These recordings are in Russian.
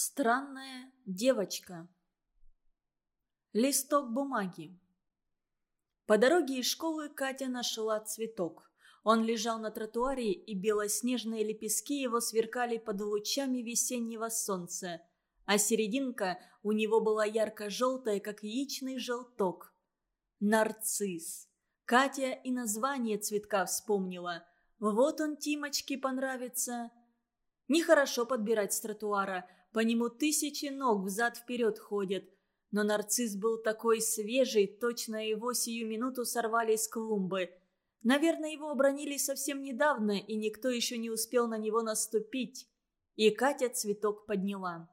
Странная девочка. Листок бумаги. По дороге из школы Катя нашла цветок. Он лежал на тротуаре, и белоснежные лепестки его сверкали под лучами весеннего солнца, а серединка у него была ярко-желтая, как яичный желток. Нарцисс. Катя и название цветка вспомнила. Вот он Тимочке понравится. Нехорошо подбирать с тротуара – по нему тысячи ног взад-вперед ходят. Но нарцисс был такой свежий, точно его сию минуту сорвали с клумбы. Наверное, его обронили совсем недавно, и никто еще не успел на него наступить. И Катя цветок подняла.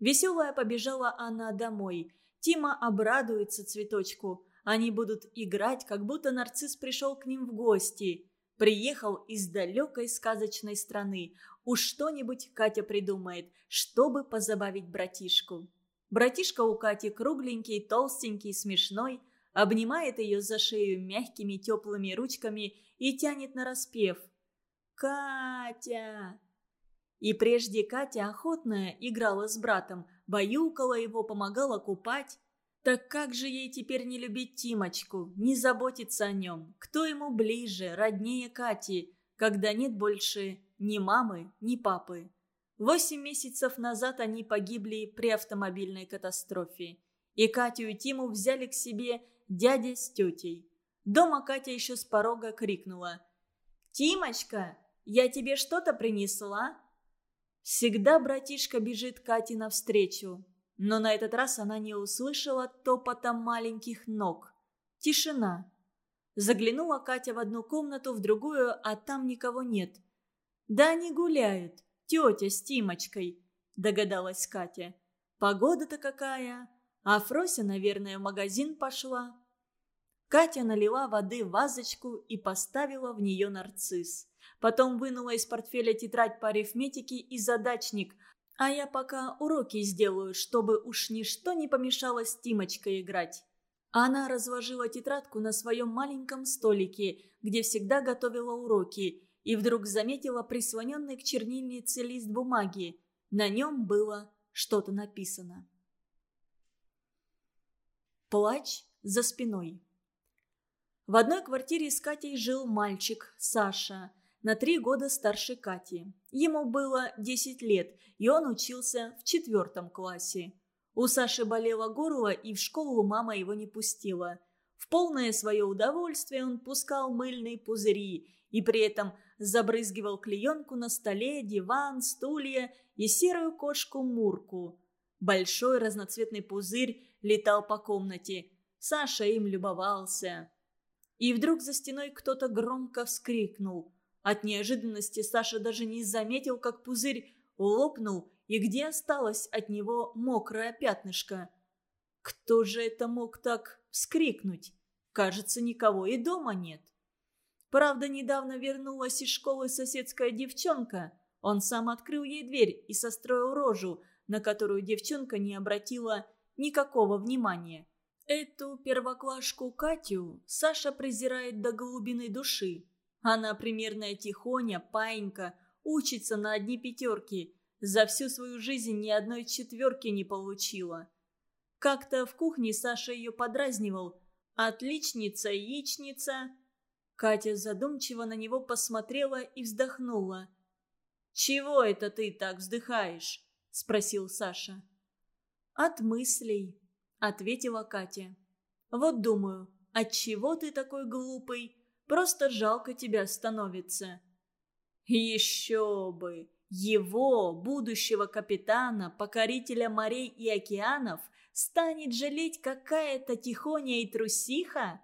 Веселая побежала она домой. Тима обрадуется цветочку. Они будут играть, как будто нарцисс пришел к ним в гости. Приехал из далекой сказочной страны. Уж что-нибудь Катя придумает, чтобы позабавить братишку. Братишка у Кати кругленький, толстенький, смешной, обнимает ее за шею мягкими теплыми ручками и тянет на распев. «Катя!» И прежде Катя охотная играла с братом, баюкала его, помогала купать. Так как же ей теперь не любить Тимочку, не заботиться о нем? Кто ему ближе, роднее Кати, когда нет больше ни мамы, ни папы. Восемь месяцев назад они погибли при автомобильной катастрофе. И Катю и Тиму взяли к себе дядя с тетей. Дома Катя еще с порога крикнула. «Тимочка, я тебе что-то принесла?» Всегда братишка бежит Кате навстречу. Но на этот раз она не услышала топота маленьких ног. Тишина. Заглянула Катя в одну комнату, в другую, а там никого нет. «Да они гуляют, тетя с Тимочкой», – догадалась Катя. «Погода-то какая! А Фрося, наверное, в магазин пошла». Катя налила воды в вазочку и поставила в нее нарцисс. Потом вынула из портфеля тетрадь по арифметике и задачник, а я пока уроки сделаю, чтобы уж ничто не помешало с Тимочкой играть. Она разложила тетрадку на своем маленьком столике, где всегда готовила уроки, и вдруг заметила прислоненный к чернильнице лист бумаги. На нем было что-то написано. Плач за спиной. В одной квартире с Катей жил мальчик, Саша, на три года старше Кати. Ему было 10 лет, и он учился в четвертом классе. У Саши болело горло, и в школу мама его не пустила. В полное свое удовольствие он пускал мыльные пузыри и при этом забрызгивал клеенку на столе, диван, стулья и серую кошку Мурку. Большой разноцветный пузырь летал по комнате. Саша им любовался. И вдруг за стеной кто-то громко вскрикнул. От неожиданности Саша даже не заметил, как пузырь лопнул, и где осталось от него мокрое пятнышко. Кто же это мог так вскрикнуть? Кажется, никого и дома нет. Правда, недавно вернулась из школы соседская девчонка. Он сам открыл ей дверь и состроил рожу, на которую девчонка не обратила никакого внимания. Эту первоклашку Катю Саша презирает до глубины души. Она примерная тихоня, паинька, учится на одни пятерки. За всю свою жизнь ни одной четверки не получила. Как-то в кухне Саша ее подразнивал. «Отличница, яичница!» Катя задумчиво на него посмотрела и вздохнула. «Чего это ты так вздыхаешь?» – спросил Саша. «От мыслей», – ответила Катя. «Вот думаю, от чего ты такой глупый? Просто жалко тебя становится». «Еще бы! Его, будущего капитана, покорителя морей и океанов, станет жалеть какая-то тихоня и трусиха?»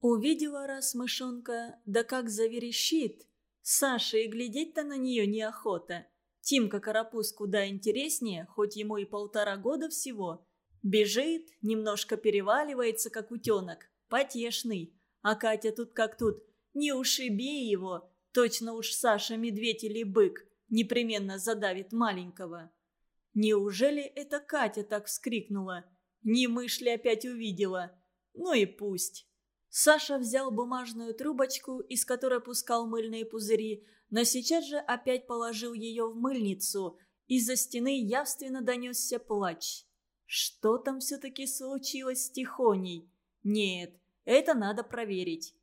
Увидела раз мышонка, да как заверещит. Саша и глядеть-то на нее неохота. Тимка Карапуз куда интереснее, хоть ему и полтора года всего. Бежит, немножко переваливается, как утенок, потешный. А Катя тут как тут, не ушиби его, точно уж Саша медведь или бык, непременно задавит маленького. Неужели это Катя так вскрикнула? Не мышь ли опять увидела? Ну и пусть. Саша взял бумажную трубочку, из которой пускал мыльные пузыри, но сейчас же опять положил ее в мыльницу Из-за стены явственно донесся плач. Что там все-таки случилось с Тихоней? Нет, это надо проверить.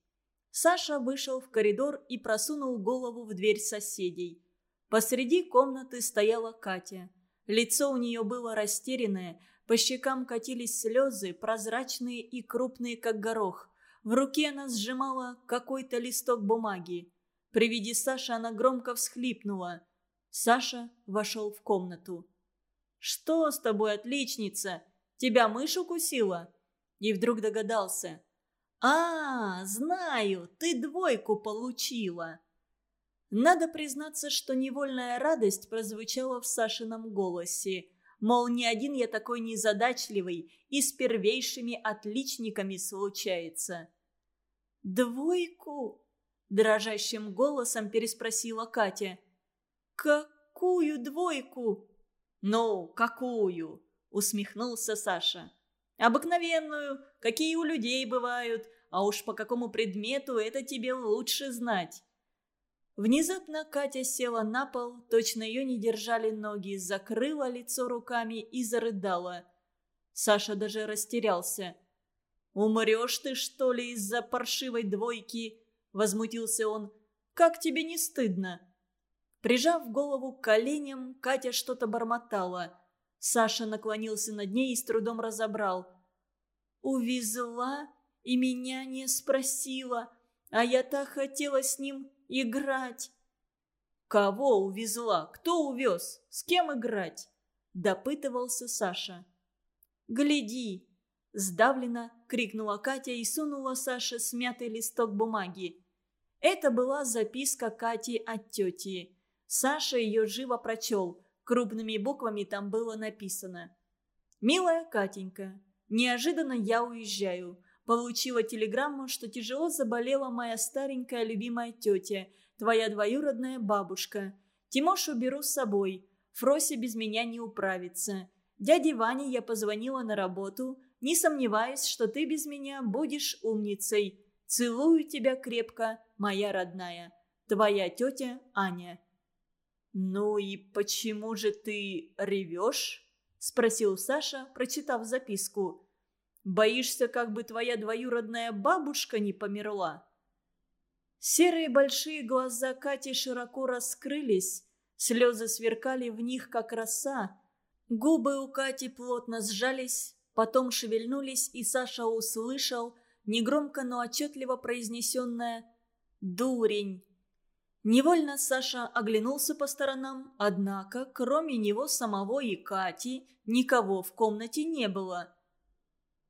Саша вышел в коридор и просунул голову в дверь соседей. Посреди комнаты стояла Катя. Лицо у нее было растерянное, по щекам катились слезы, прозрачные и крупные, как горох. В руке она сжимала какой-то листок бумаги. При виде Саши она громко всхлипнула. Саша вошел в комнату. «Что с тобой, отличница? Тебя мышь укусила?» И вдруг догадался. «А, знаю, ты двойку получила!» Надо признаться, что невольная радость прозвучала в Сашином голосе. Мол, ни один я такой незадачливый и с первейшими отличниками случается. «Двойку?» – дрожащим голосом переспросила Катя. «Какую двойку?» «Ну, какую?» – усмехнулся Саша. «Обыкновенную, какие у людей бывают, а уж по какому предмету это тебе лучше знать». Внезапно Катя села на пол, точно ее не держали ноги, закрыла лицо руками и зарыдала. Саша даже растерялся. «Умрешь ты, что ли, из-за паршивой двойки?» – возмутился он. «Как тебе не стыдно?» Прижав голову к коленям, Катя что-то бормотала. Саша наклонился над ней и с трудом разобрал. «Увезла и меня не спросила, а я так хотела с ним играть». «Кого увезла? Кто увез? С кем играть?» – допытывался Саша. «Гляди!» – сдавленно крикнула Катя и сунула Саше смятый листок бумаги. Это была записка Кати от тети. Саша ее живо прочел. Крупными буквами там было написано. «Милая Катенька, неожиданно я уезжаю. Получила телеграмму, что тяжело заболела моя старенькая любимая тетя, твоя двоюродная бабушка. Тимошу беру с собой. Фрося без меня не управится. Дяде Ване я позвонила на работу. Не сомневаюсь, что ты без меня будешь умницей. Целую тебя крепко, моя родная. Твоя тетя Аня». «Ну и почему же ты ревешь?» – спросил Саша, прочитав записку. Боишься, как бы твоя двоюродная бабушка не померла?» Серые большие глаза Кати широко раскрылись, слезы сверкали в них, как роса. Губы у Кати плотно сжались, потом шевельнулись, и Саша услышал негромко, но отчетливо произнесенное «Дурень». Невольно Саша оглянулся по сторонам, однако, кроме него самого и Кати, никого в комнате не было.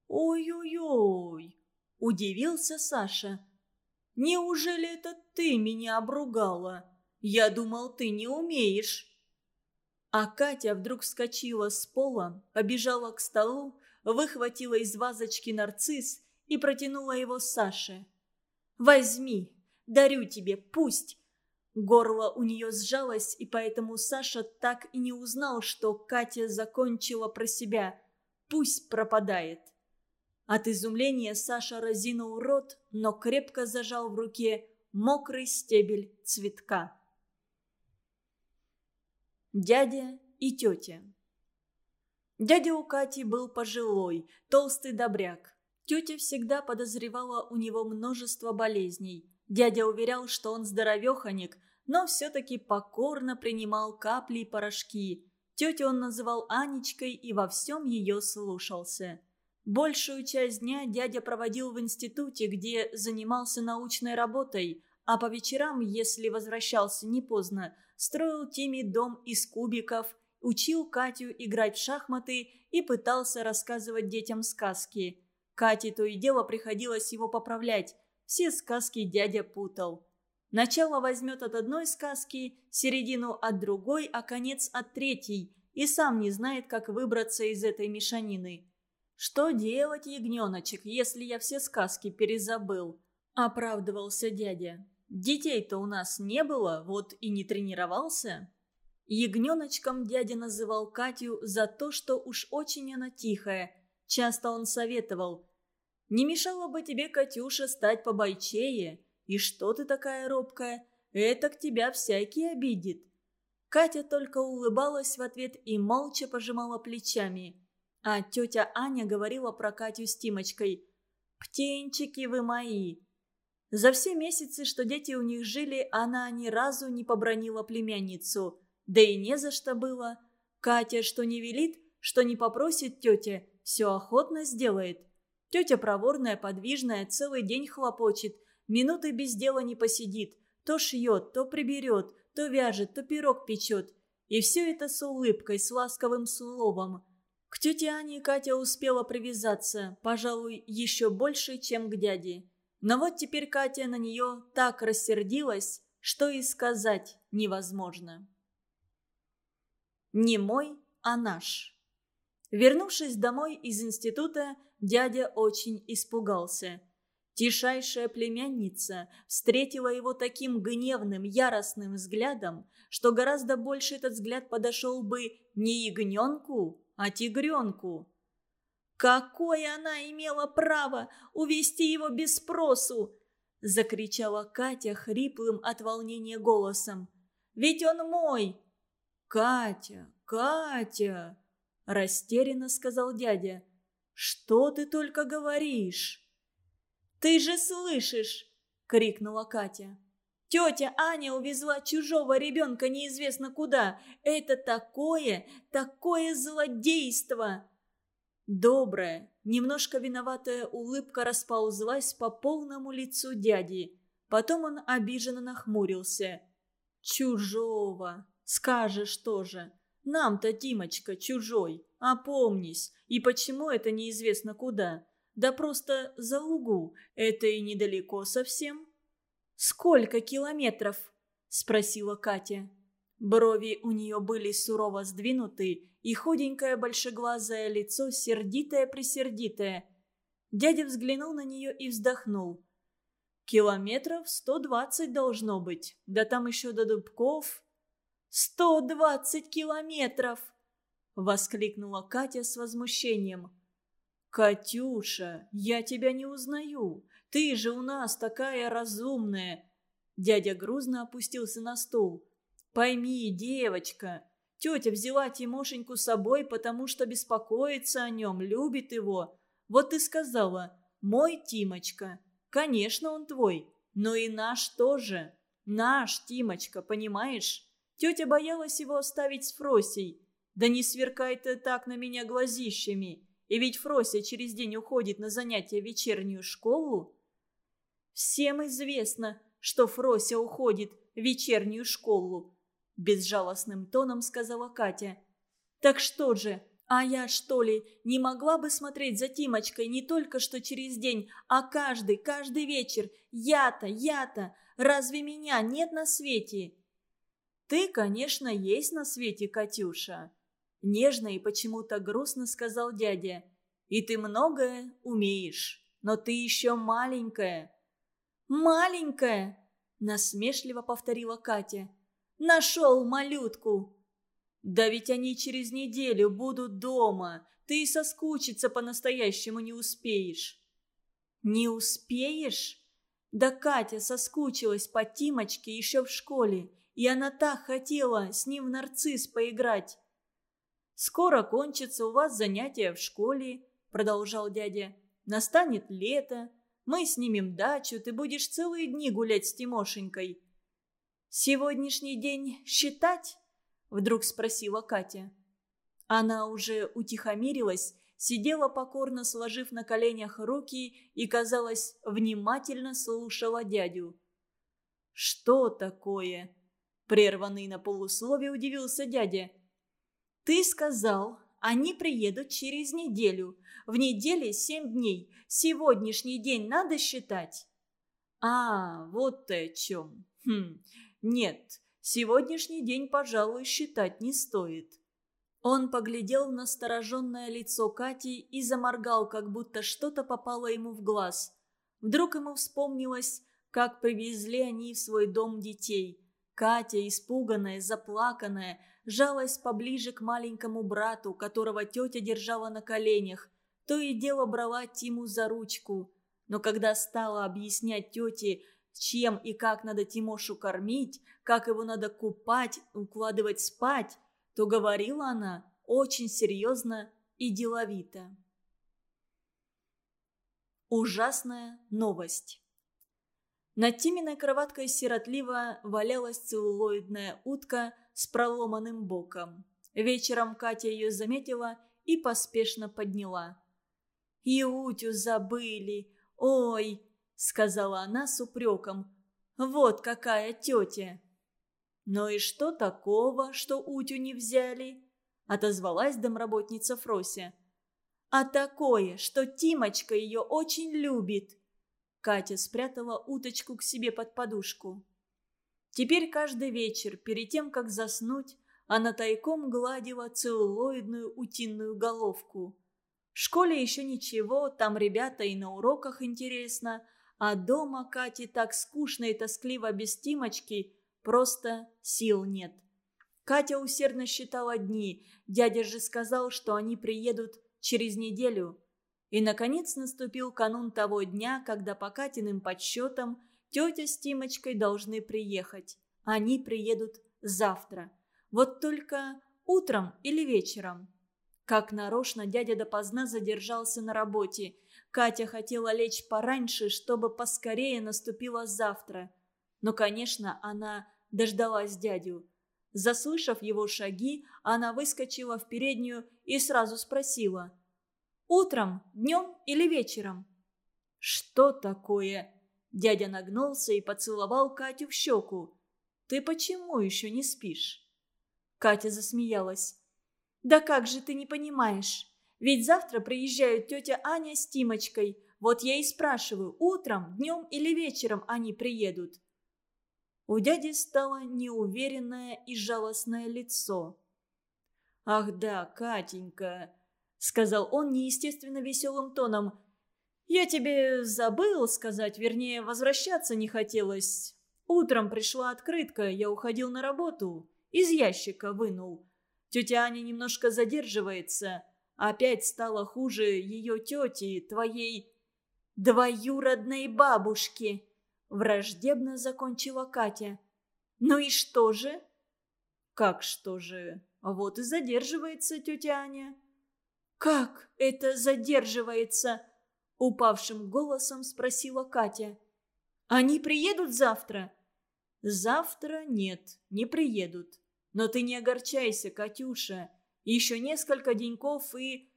«Ой-ой-ой!» – удивился Саша. «Неужели это ты меня обругала? Я думал, ты не умеешь». А Катя вдруг вскочила с пола, побежала к столу, выхватила из вазочки нарцисс и протянула его Саше. «Возьми, дарю тебе, пусть!» Горло у нее сжалось, и поэтому Саша так и не узнал, что Катя закончила про себя. «Пусть пропадает». От изумления Саша разинул рот, но крепко зажал в руке мокрый стебель цветка. Дядя и тетя Дядя у Кати был пожилой, толстый добряк. Тетя всегда подозревала у него множество болезней. Дядя уверял, что он здоровеханик, но все-таки покорно принимал капли и порошки. Тетю он называл Анечкой и во всем ее слушался. Большую часть дня дядя проводил в институте, где занимался научной работой, а по вечерам, если возвращался не поздно, строил Тиме дом из кубиков, учил Катю играть в шахматы и пытался рассказывать детям сказки. Кате то и дело приходилось его поправлять. Все сказки дядя путал. Начало возьмет от одной сказки, середину от другой, а конец от третьей, и сам не знает, как выбраться из этой мешанины. «Что делать, ягненочек, если я все сказки перезабыл?» – оправдывался дядя. «Детей-то у нас не было, вот и не тренировался». Ягненочком дядя называл Катю за то, что уж очень она тихая. Часто он советовал. «Не мешало бы тебе, Катюша, стать побойчее. И что ты такая робкая? Это к тебя всякий обидит». Катя только улыбалась в ответ и молча пожимала плечами. А тетя Аня говорила про Катю с Тимочкой. «Птенчики вы мои!» За все месяцы, что дети у них жили, она ни разу не побронила племянницу. Да и не за что было. Катя что не велит, что не попросит тетя, все охотно сделает. Тетя проворная, подвижная, целый день хлопочет, минуты без дела не посидит. То шьет, то приберет, то вяжет, то пирог печет. И все это с улыбкой, с ласковым словом. К тете Ане Катя успела привязаться, пожалуй, еще больше, чем к дяде. Но вот теперь Катя на нее так рассердилась, что и сказать невозможно. Не мой, а наш. Вернувшись домой из института, дядя очень испугался. Тишайшая племянница встретила его таким гневным, яростным взглядом, что гораздо больше этот взгляд подошел бы не ягненку, а тигренку. «Какое она имела право увести его без спросу!» – закричала Катя хриплым от волнения голосом. «Ведь он мой!» «Катя, Катя!» – растерянно сказал дядя. «Что ты только говоришь?» «Ты же слышишь!» – крикнула Катя. «Тетя Аня увезла чужого ребенка неизвестно куда. Это такое, такое злодейство!» Добрая, немножко виноватая улыбка расползлась по полному лицу дяди. Потом он обиженно нахмурился. «Чужого! Скажешь тоже! Нам-то, Тимочка, чужой! Опомнись! И почему это неизвестно куда? Да просто за лугу. Это и недалеко совсем». «Сколько километров?» – спросила Катя. Брови у нее были сурово сдвинуты, и худенькое большеглазое лицо сердитое-присердитое. Дядя взглянул на нее и вздохнул. «Километров сто двадцать должно быть, да там еще до Дубков». «Сто двадцать километров!» — воскликнула Катя с возмущением. «Катюша, я тебя не узнаю. Ты же у нас такая разумная!» Дядя грузно опустился на стул. «Пойми, девочка, Тетя взяла Тимошеньку с собой, потому что беспокоится о нем, любит его. Вот ты сказала, мой Тимочка. Конечно, он твой, но и наш тоже. Наш Тимочка, понимаешь? Тетя боялась его оставить с Фросей. Да не сверкай ты так на меня глазищами. И ведь Фрося через день уходит на занятия в вечернюю школу. Всем известно, что Фрося уходит в вечернюю школу. – безжалостным тоном сказала Катя. «Так что же, а я, что ли, не могла бы смотреть за Тимочкой не только что через день, а каждый, каждый вечер? Я-то, я-то, разве меня нет на свете?» «Ты, конечно, есть на свете, Катюша», – нежно и почему-то грустно сказал дядя. «И ты многое умеешь, но ты еще маленькая». «Маленькая?» – насмешливо повторила Катя. Нашел малютку!» «Да ведь они через неделю будут дома. Ты и соскучиться по-настоящему не успеешь». «Не успеешь?» Да Катя соскучилась по Тимочке еще в школе, и она так хотела с ним в нарцисс поиграть. «Скоро кончится у вас занятия в школе», — продолжал дядя. «Настанет лето, мы снимем дачу, ты будешь целые дни гулять с Тимошенькой. «Сегодняшний день считать?» – вдруг спросила Катя. Она уже утихомирилась, сидела покорно сложив на коленях руки и, казалось, внимательно слушала дядю. «Что такое?» – прерванный на полуслове удивился дядя. «Ты сказал, они приедут через неделю. В неделе семь дней. Сегодняшний день надо считать». «А, вот ты о чем. Хм, нет, сегодняшний день, пожалуй, считать не стоит. Он поглядел в настороженное лицо Кати и заморгал, как будто что-то попало ему в глаз. Вдруг ему вспомнилось, как привезли они в свой дом детей. Катя, испуганная, заплаканная, жалась поближе к маленькому брату, которого тетя держала на коленях. То и дело брала Тиму за ручку. Но когда стала объяснять тете, чем и как надо Тимошу кормить, как его надо купать, укладывать спать, то говорила она очень серьезно и деловито. Ужасная новость. Над Тиминой кроваткой сиротливо валялась целлулоидная утка с проломанным боком. Вечером Катя ее заметила и поспешно подняла. «И утю забыли! Ой!» — сказала она с упреком. «Вот какая тетя!» «Ну и что такого, что утю не взяли?» — отозвалась домработница Фрося. «А такое, что Тимочка ее очень любит!» Катя спрятала уточку к себе под подушку. Теперь каждый вечер, перед тем, как заснуть, она тайком гладила целлулоидную утиную головку. В школе еще ничего, там ребята и на уроках интересно, а дома Кате так скучно и тоскливо без Тимочки – Просто сил нет. Катя усердно считала дни. Дядя же сказал, что они приедут через неделю. И, наконец, наступил канун того дня, когда по Катиным подсчетам тетя с Тимочкой должны приехать. Они приедут завтра. Вот только утром или вечером. Как нарочно дядя допоздна задержался на работе. Катя хотела лечь пораньше, чтобы поскорее наступило завтра. Но, конечно, она дождалась дядю. Заслышав его шаги, она выскочила в переднюю и сразу спросила. «Утром, днем или вечером?» «Что такое?» Дядя нагнулся и поцеловал Катю в щеку. «Ты почему еще не спишь?» Катя засмеялась. «Да как же ты не понимаешь? Ведь завтра приезжают тетя Аня с Тимочкой. Вот я и спрашиваю, утром, днем или вечером они приедут?» У дяди стало неуверенное и жалостное лицо. «Ах да, Катенька», — сказал он неестественно веселым тоном, — «я тебе забыл сказать, вернее, возвращаться не хотелось. Утром пришла открытка, я уходил на работу, из ящика вынул. Тетя Аня немножко задерживается, опять стало хуже ее тети, твоей двоюродной бабушки». Враждебно закончила Катя. «Ну и что же?» «Как что же? Вот и задерживается тетя Аня». «Как это задерживается?» Упавшим голосом спросила Катя. «Они приедут завтра?» «Завтра нет, не приедут. Но ты не огорчайся, Катюша. Еще несколько деньков и...»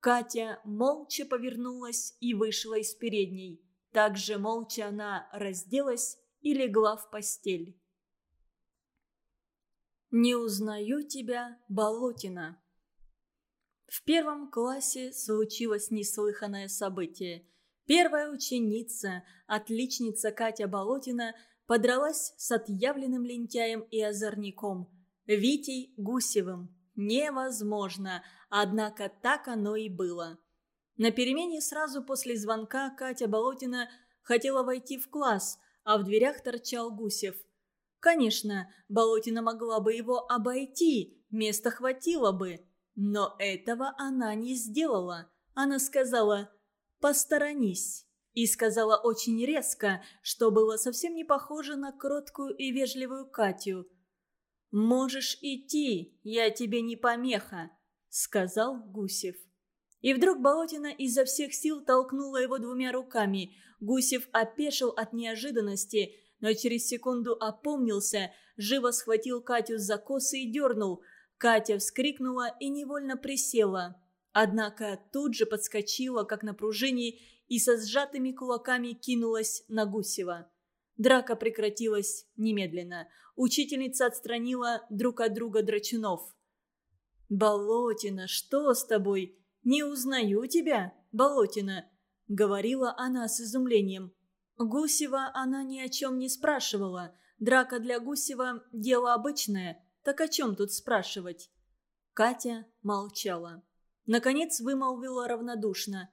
Катя молча повернулась и вышла из передней. Также молча она разделась и легла в постель. «Не узнаю тебя, Болотина». В первом классе случилось неслыханное событие. Первая ученица, отличница Катя Болотина, подралась с отъявленным лентяем и озорником, Витей Гусевым. Невозможно, однако так оно и было. На перемене сразу после звонка Катя Болотина хотела войти в класс, а в дверях торчал Гусев. Конечно, Болотина могла бы его обойти, места хватило бы. Но этого она не сделала. Она сказала «посторонись». И сказала очень резко, что было совсем не похоже на кроткую и вежливую Катю. «Можешь идти, я тебе не помеха», — сказал Гусев. И вдруг Болотина изо всех сил толкнула его двумя руками. Гусев опешил от неожиданности, но через секунду опомнился, живо схватил Катю за косы и дернул. Катя вскрикнула и невольно присела. Однако тут же подскочила, как на пружине, и со сжатыми кулаками кинулась на Гусева. Драка прекратилась немедленно. Учительница отстранила друг от друга драчунов. «Болотина, что с тобой?» «Не узнаю тебя, Болотина», — говорила она с изумлением. Гусева она ни о чем не спрашивала. Драка для Гусева – дело обычное. Так о чем тут спрашивать? Катя молчала. Наконец вымолвила равнодушно.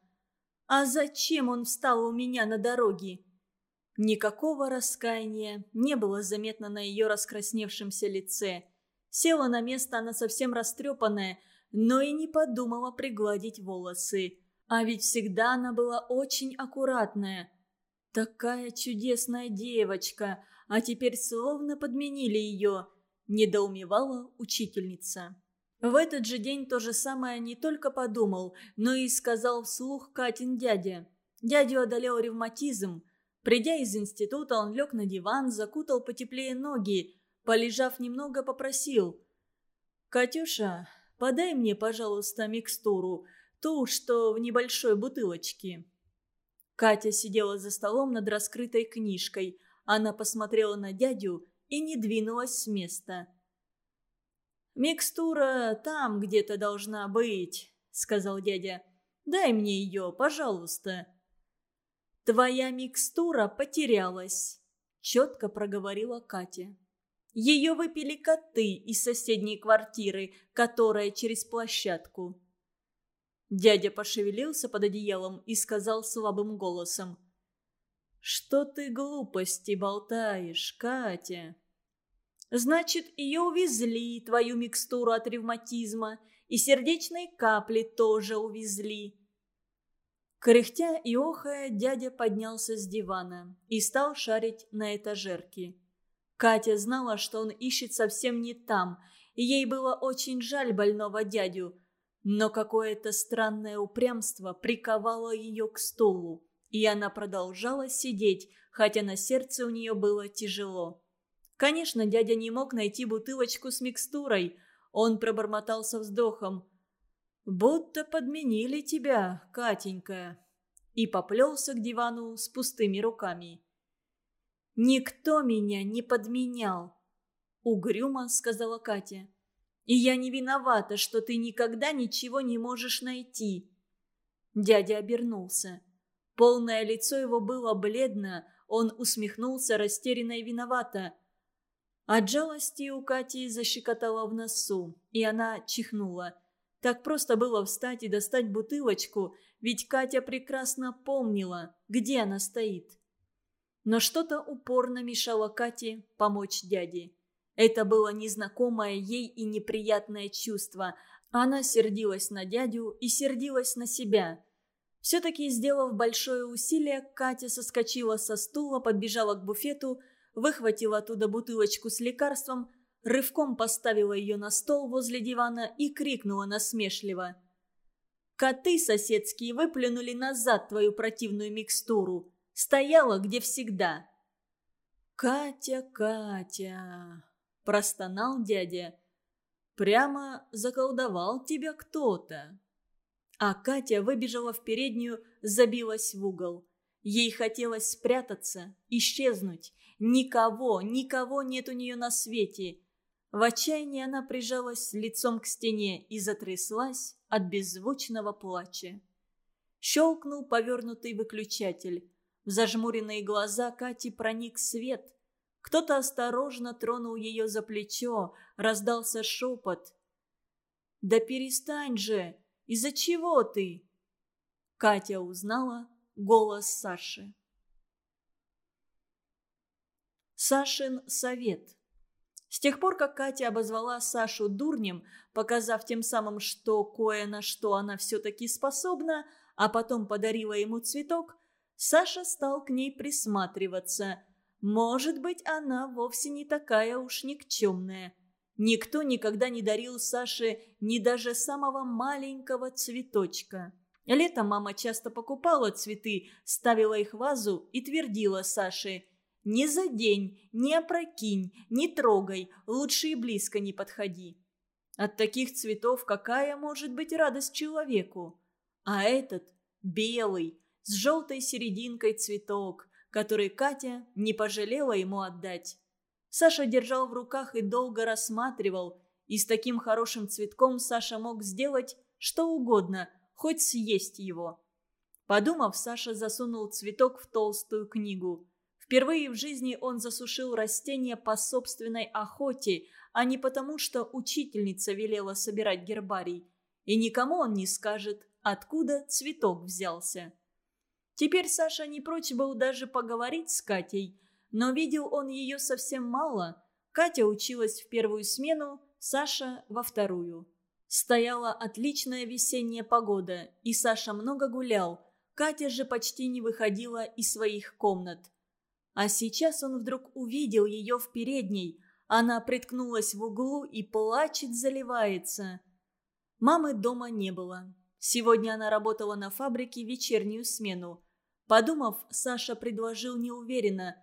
«А зачем он встал у меня на дороге?» Никакого раскаяния не было заметно на ее раскрасневшемся лице. Села на место она совсем растрепанная – но и не подумала пригладить волосы. А ведь всегда она была очень аккуратная. Такая чудесная девочка, а теперь словно подменили ее, недоумевала учительница. В этот же день то же самое не только подумал, но и сказал вслух Катин дядя. Дядю одолел ревматизм. Придя из института, он лег на диван, закутал потеплее ноги, полежав немного, попросил. «Катюша, подай мне, пожалуйста, микстуру, ту, что в небольшой бутылочке». Катя сидела за столом над раскрытой книжкой. Она посмотрела на дядю и не двинулась с места. «Микстура там где-то должна быть», — сказал дядя. «Дай мне ее, пожалуйста». «Твоя микстура потерялась», — четко проговорила Катя. «Ее выпили коты из соседней квартиры, которая через площадку». Дядя пошевелился под одеялом и сказал слабым голосом. «Что ты глупости болтаешь, Катя?» «Значит, ее увезли, твою микстуру от ревматизма, и сердечные капли тоже увезли». Кряхтя и охая, дядя поднялся с дивана и стал шарить на этажерке. Катя знала, что он ищет совсем не там, и ей было очень жаль больного дядю, но какое-то странное упрямство приковало ее к стулу, и она продолжала сидеть, хотя на сердце у нее было тяжело. Конечно, дядя не мог найти бутылочку с микстурой. Он пробормотал со вздохом. «Будто подменили тебя, Катенька», и поплелся к дивану с пустыми руками. «Никто меня не подменял», — угрюмо сказала Катя. И я не виновата, что ты никогда ничего не можешь найти». Дядя обернулся. Полное лицо его было бледно, он усмехнулся растерянно и виновато. От жалости у Кати защекотала в носу, и она чихнула. Так просто было встать и достать бутылочку, ведь Катя прекрасно помнила, где она стоит. Но что-то упорно мешало Кате помочь дяде. Это было незнакомое ей и неприятное чувство. Она сердилась на дядю и сердилась на себя. Все-таки, сделав большое усилие, Катя соскочила со стула, подбежала к буфету, выхватила оттуда бутылочку с лекарством, рывком поставила ее на стол возле дивана и крикнула насмешливо. «Коты соседские выплюнули назад твою противную микстуру. Стояла, где всегда». «Катя, Катя...» простонал дядя. «Прямо заколдовал тебя кто-то». А Катя выбежала в переднюю, забилась в угол. Ей хотелось спрятаться, исчезнуть. Никого, никого нет у нее на свете. В отчаянии она прижалась лицом к стене и затряслась от беззвучного плача. Щелкнул повернутый выключатель. В зажмуренные глаза Кати проник свет. Кто-то осторожно тронул ее за плечо, раздался шепот. «Да перестань же! Из-за чего ты?» Катя узнала голос Саши. Сашин совет. С тех пор, как Катя обозвала Сашу дурнем, показав тем самым, что кое на что она все-таки способна, а потом подарила ему цветок, Саша стал к ней присматриваться – может быть, она вовсе не такая уж никчемная. Никто никогда не дарил Саше ни даже самого маленького цветочка. Летом мама часто покупала цветы, ставила их в вазу и твердила Саше «Не за день, не опрокинь, не трогай, лучше и близко не подходи». От таких цветов какая может быть радость человеку? А этот белый, с желтой серединкой цветок – который Катя не пожалела ему отдать. Саша держал в руках и долго рассматривал, и с таким хорошим цветком Саша мог сделать что угодно, хоть съесть его. Подумав, Саша засунул цветок в толстую книгу. Впервые в жизни он засушил растение по собственной охоте, а не потому, что учительница велела собирать гербарий. И никому он не скажет, откуда цветок взялся. Теперь Саша не прочь был даже поговорить с Катей, но видел он ее совсем мало. Катя училась в первую смену, Саша во вторую. Стояла отличная весенняя погода, и Саша много гулял. Катя же почти не выходила из своих комнат. А сейчас он вдруг увидел ее в передней. Она приткнулась в углу и плачет, заливается. Мамы дома не было. Сегодня она работала на фабрике вечернюю смену. Подумав, Саша предложил неуверенно.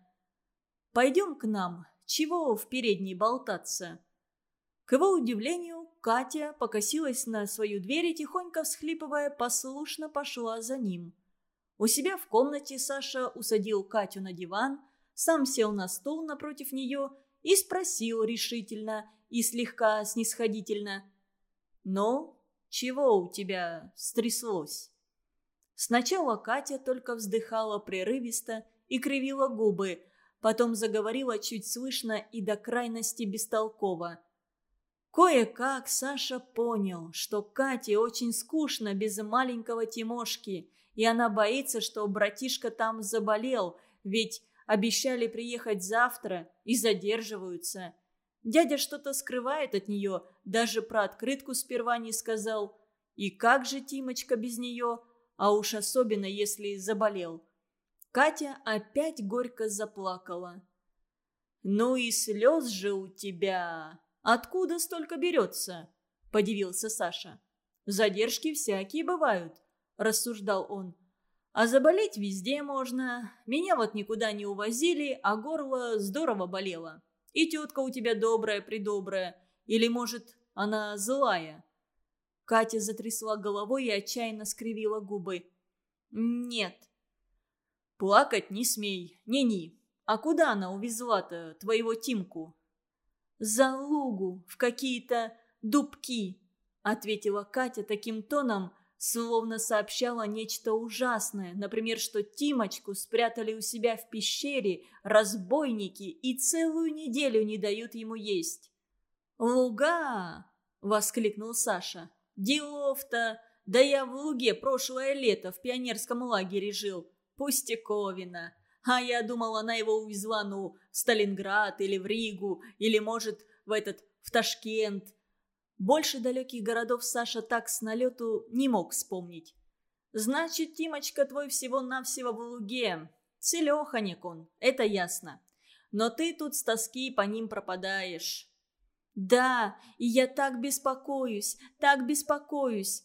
«Пойдем к нам. Чего в передней болтаться?» К его удивлению, Катя покосилась на свою дверь и, тихонько всхлипывая, послушно пошла за ним. У себя в комнате Саша усадил Катю на диван, сам сел на стол напротив нее и спросил решительно и слегка снисходительно. «Ну, чего у тебя стряслось?» Сначала Катя только вздыхала прерывисто и кривила губы, потом заговорила чуть слышно и до крайности бестолково. Кое-как Саша понял, что Кате очень скучно без маленького Тимошки – и она боится, что братишка там заболел, ведь обещали приехать завтра и задерживаются. Дядя что-то скрывает от нее, даже про открытку сперва не сказал. И как же Тимочка без нее, а уж особенно если заболел. Катя опять горько заплакала. «Ну и слез же у тебя! Откуда столько берется?» – подивился Саша. «Задержки всякие бывают. – рассуждал он. «А заболеть везде можно. Меня вот никуда не увозили, а горло здорово болело. И тетка у тебя добрая-предобрая. Или, может, она злая?» Катя затрясла головой и отчаянно скривила губы. «Нет». «Плакать не смей, не-ни. А куда она увезла-то твоего Тимку?» «За лугу, в какие-то дубки», — ответила Катя таким тоном, словно сообщала нечто ужасное, например, что Тимочку спрятали у себя в пещере разбойники и целую неделю не дают ему есть. «Луга!» — воскликнул Саша. «Делов-то! Да я в Луге прошлое лето в пионерском лагере жил. Пустяковина. А я думал, она его увезла, ну, в Сталинград или в Ригу, или, может, в этот, в Ташкент. Больше далеких городов Саша так с налету не мог вспомнить. «Значит, Тимочка твой всего-навсего в Луге. Целеханик он, это ясно. Но ты тут с тоски по ним пропадаешь». «Да, и я так беспокоюсь, так беспокоюсь».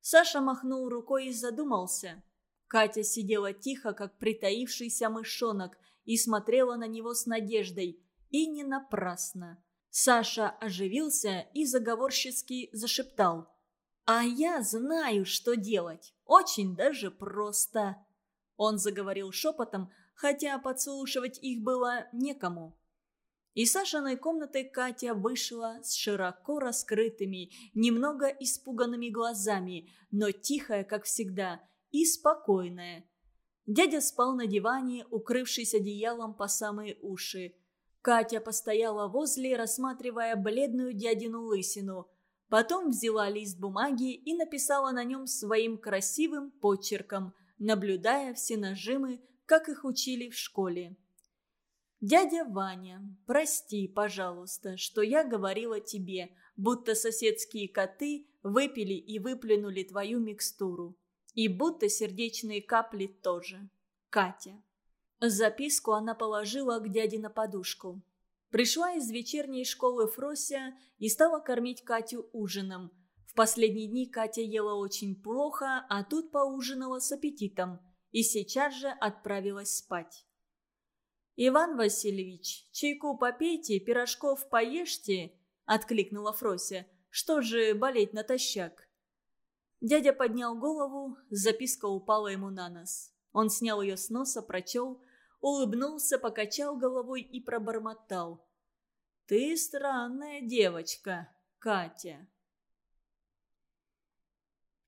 Саша махнул рукой и задумался. Катя сидела тихо, как притаившийся мышонок, и смотрела на него с надеждой. И не напрасно. Саша оживился и заговорщицки зашептал. «А я знаю, что делать. Очень даже просто». Он заговорил шепотом, хотя подслушивать их было некому. Из Сашиной комнаты Катя вышла с широко раскрытыми, немного испуганными глазами, но тихая, как всегда, и спокойная. Дядя спал на диване, укрывшись одеялом по самые уши. Катя постояла возле, рассматривая бледную дядину лысину. Потом взяла лист бумаги и написала на нем своим красивым почерком, наблюдая все нажимы, как их учили в школе. «Дядя Ваня, прости, пожалуйста, что я говорила тебе, будто соседские коты выпили и выплюнули твою микстуру. И будто сердечные капли тоже. Катя». Записку она положила к дяде на подушку. Пришла из вечерней школы Фрося и стала кормить Катю ужином. В последние дни Катя ела очень плохо, а тут поужинала с аппетитом и сейчас же отправилась спать. «Иван Васильевич, чайку попейте, пирожков поешьте», — откликнула Фрося. «Что же болеть натощак?» Дядя поднял голову, записка упала ему на нос. Он снял ее с носа, прочел, улыбнулся, покачал головой и пробормотал. «Ты странная девочка, Катя».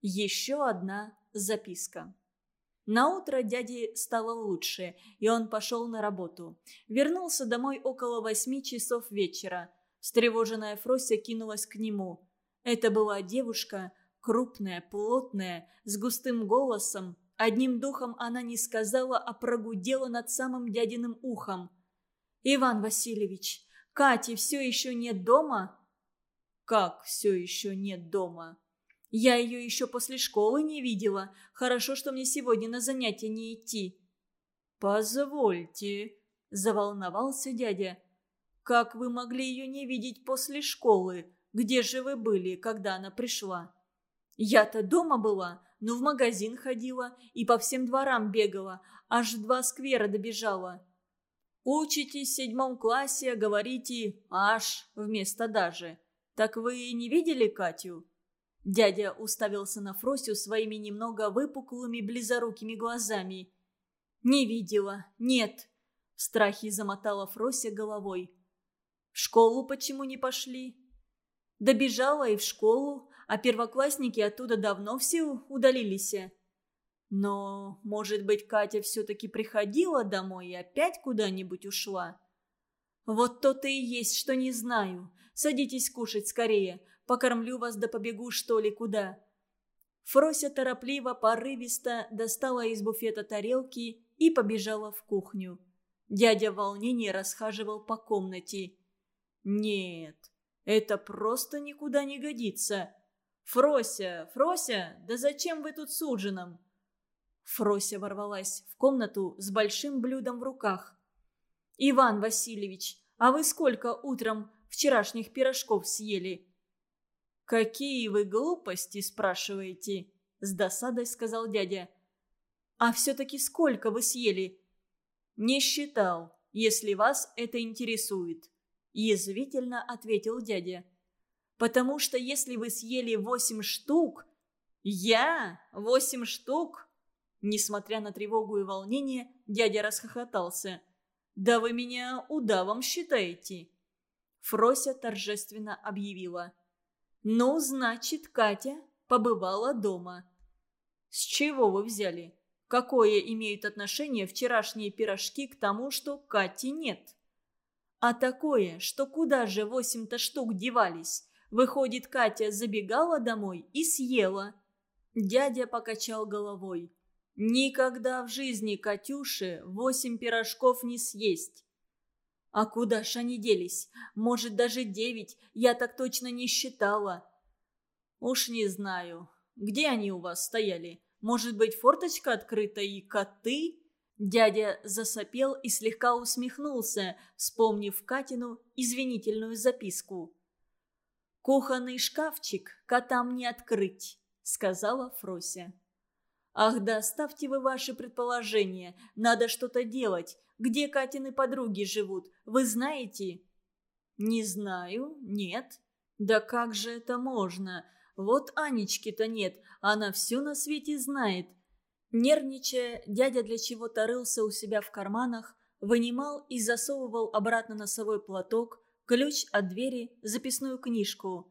Еще одна записка. На утро дяде стало лучше, и он пошел на работу. Вернулся домой около восьми часов вечера. Встревоженная Фрося кинулась к нему. Это была девушка, крупная, плотная, с густым голосом, Одним духом она не сказала, а прогудела над самым дядиным ухом. «Иван Васильевич, Кати все еще нет дома?» «Как все еще нет дома?» Я ее еще после школы не видела. Хорошо, что мне сегодня на занятия не идти». «Позвольте», – заволновался дядя. «Как вы могли ее не видеть после школы? Где же вы были, когда она пришла?» «Я-то дома была, но в магазин ходила и по всем дворам бегала, аж два сквера добежала». «Учитесь в седьмом классе, говорите «аж» вместо «даже». Так вы не видели Катю?» Дядя уставился на Фросю своими немного выпуклыми близорукими глазами. «Не видела. Нет». В страхе замотала Фрося головой. «В школу почему не пошли?» «Добежала и в школу, а первоклассники оттуда давно все удалились». «Но, может быть, Катя все-таки приходила домой и опять куда-нибудь ушла?» «Вот то-то и есть, что не знаю. Садитесь кушать скорее. Покормлю вас да побегу, что ли, куда?» Фрося торопливо, порывисто достала из буфета тарелки и побежала в кухню. Дядя в волнении расхаживал по комнате. «Нет, это просто никуда не годится. Фрося, Фрося, да зачем вы тут с ужином?» Фрося ворвалась в комнату с большим блюдом в руках. «Иван Васильевич, а вы сколько утром вчерашних пирожков съели?» «Какие вы глупости спрашиваете?» – с досадой сказал дядя. «А все-таки сколько вы съели?» «Не считал, если вас это интересует», – язвительно ответил дядя. «Потому что если вы съели восемь штук...» «Я? Восемь штук?» Несмотря на тревогу и волнение, дядя расхохотался. «Да вы меня удавом считаете?» Фрося торжественно объявила. «Ну, значит, Катя побывала дома». «С чего вы взяли? Какое имеют отношение вчерашние пирожки к тому, что Кати нет?» «А такое, что куда же восемь-то штук девались? Выходит, Катя забегала домой и съела». Дядя покачал головой. «Никогда в жизни Катюше восемь пирожков не съесть. А куда ж они делись? Может, даже девять? Я так точно не считала. Уж не знаю. Где они у вас стояли? Может быть, форточка открыта и коты? Дядя засопел и слегка усмехнулся, вспомнив Катину извинительную записку. «Кухонный шкафчик котам не открыть», — сказала Фрося. «Ах да, ставьте вы ваши предположения. Надо что-то делать. Где Катины подруги живут, вы знаете?» «Не знаю, нет». «Да как же это можно? Вот Анечки-то нет, она все на свете знает». Нервничая, дядя для чего-то рылся у себя в карманах, вынимал и засовывал обратно носовой платок, ключ от двери, записную книжку.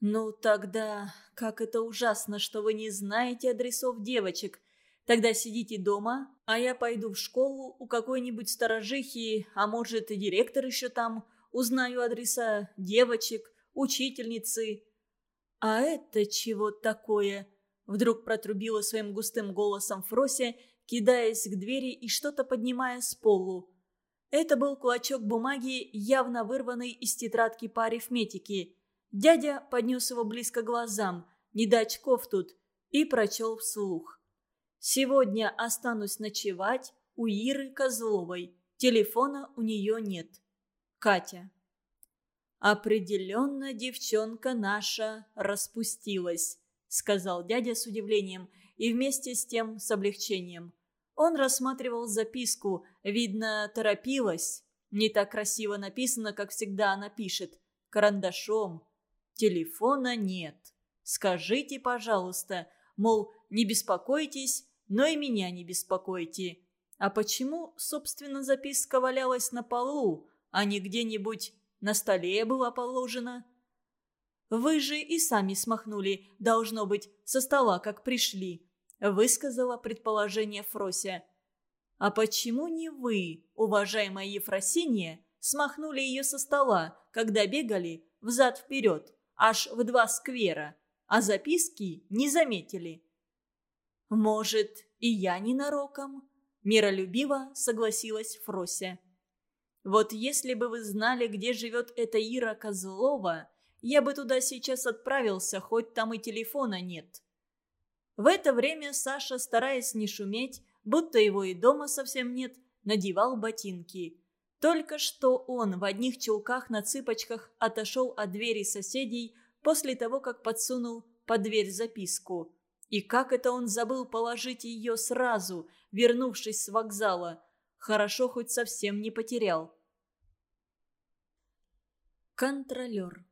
«Ну тогда, как это ужасно, что вы не знаете адресов девочек. Тогда сидите дома, а я пойду в школу у какой-нибудь сторожихи, а может и директор еще там, узнаю адреса девочек, учительницы. А это чего такое? Вдруг протрубила своим густым голосом Фрося, кидаясь к двери и что-то поднимая с полу. Это был клочок бумаги, явно вырванный из тетрадки по арифметике. Дядя поднес его близко к глазам, не до очков тут, и прочел вслух. Сегодня останусь ночевать у Иры Козловой. Телефона у нее нет. Катя. «Определенно девчонка наша распустилась», — сказал дядя с удивлением и вместе с тем с облегчением. Он рассматривал записку, видно, торопилась. Не так красиво написано, как всегда она пишет. Карандашом. Телефона нет. Скажите, пожалуйста, мол, не беспокойтесь, но и меня не беспокойте. А почему, собственно, записка валялась на полу, а не где-нибудь на столе была положена? Вы же и сами смахнули, должно быть, со стола, как пришли, высказала предположение Фрося. А почему не вы, уважаемая Ефросинья, смахнули ее со стола, когда бегали взад-вперед, аж в два сквера, а записки не заметили? «Может, и я ненароком?» – миролюбиво согласилась Фрося. «Вот если бы вы знали, где живет эта Ира Козлова, Я бы туда сейчас отправился, хоть там и телефона нет». В это время Саша, стараясь не шуметь, будто его и дома совсем нет, надевал ботинки. Только что он в одних чулках на цыпочках отошел от двери соседей после того, как подсунул под дверь записку. И как это он забыл положить ее сразу, вернувшись с вокзала. Хорошо хоть совсем не потерял. Контролер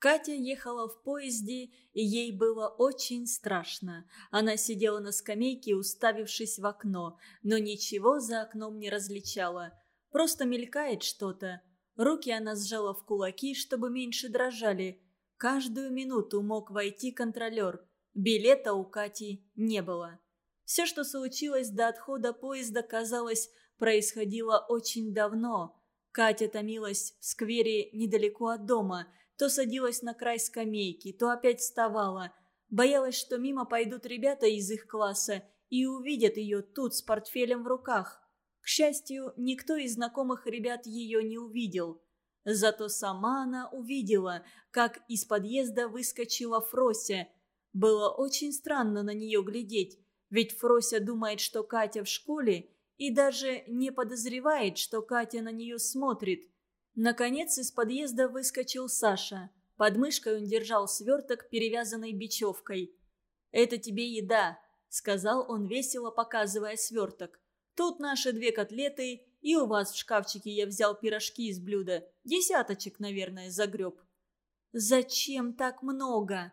Катя ехала в поезде, и ей было очень страшно. Она сидела на скамейке, уставившись в окно, но ничего за окном не различала. Просто мелькает что-то. Руки она сжала в кулаки, чтобы меньше дрожали. Каждую минуту мог войти контролер. Билета у Кати не было. Все, что случилось до отхода поезда, казалось, происходило очень давно. Катя томилась в сквере недалеко от дома – то садилась на край скамейки, то опять вставала. Боялась, что мимо пойдут ребята из их класса и увидят ее тут с портфелем в руках. К счастью, никто из знакомых ребят ее не увидел. Зато сама она увидела, как из подъезда выскочила Фрося. Было очень странно на нее глядеть, ведь Фрося думает, что Катя в школе, и даже не подозревает, что Катя на нее смотрит. Наконец из подъезда выскочил Саша. Под мышкой он держал сверток, перевязанный бечевкой. «Это тебе еда», — сказал он весело, показывая сверток. «Тут наши две котлеты, и у вас в шкафчике я взял пирожки из блюда. Десяточек, наверное, загреб». «Зачем так много?»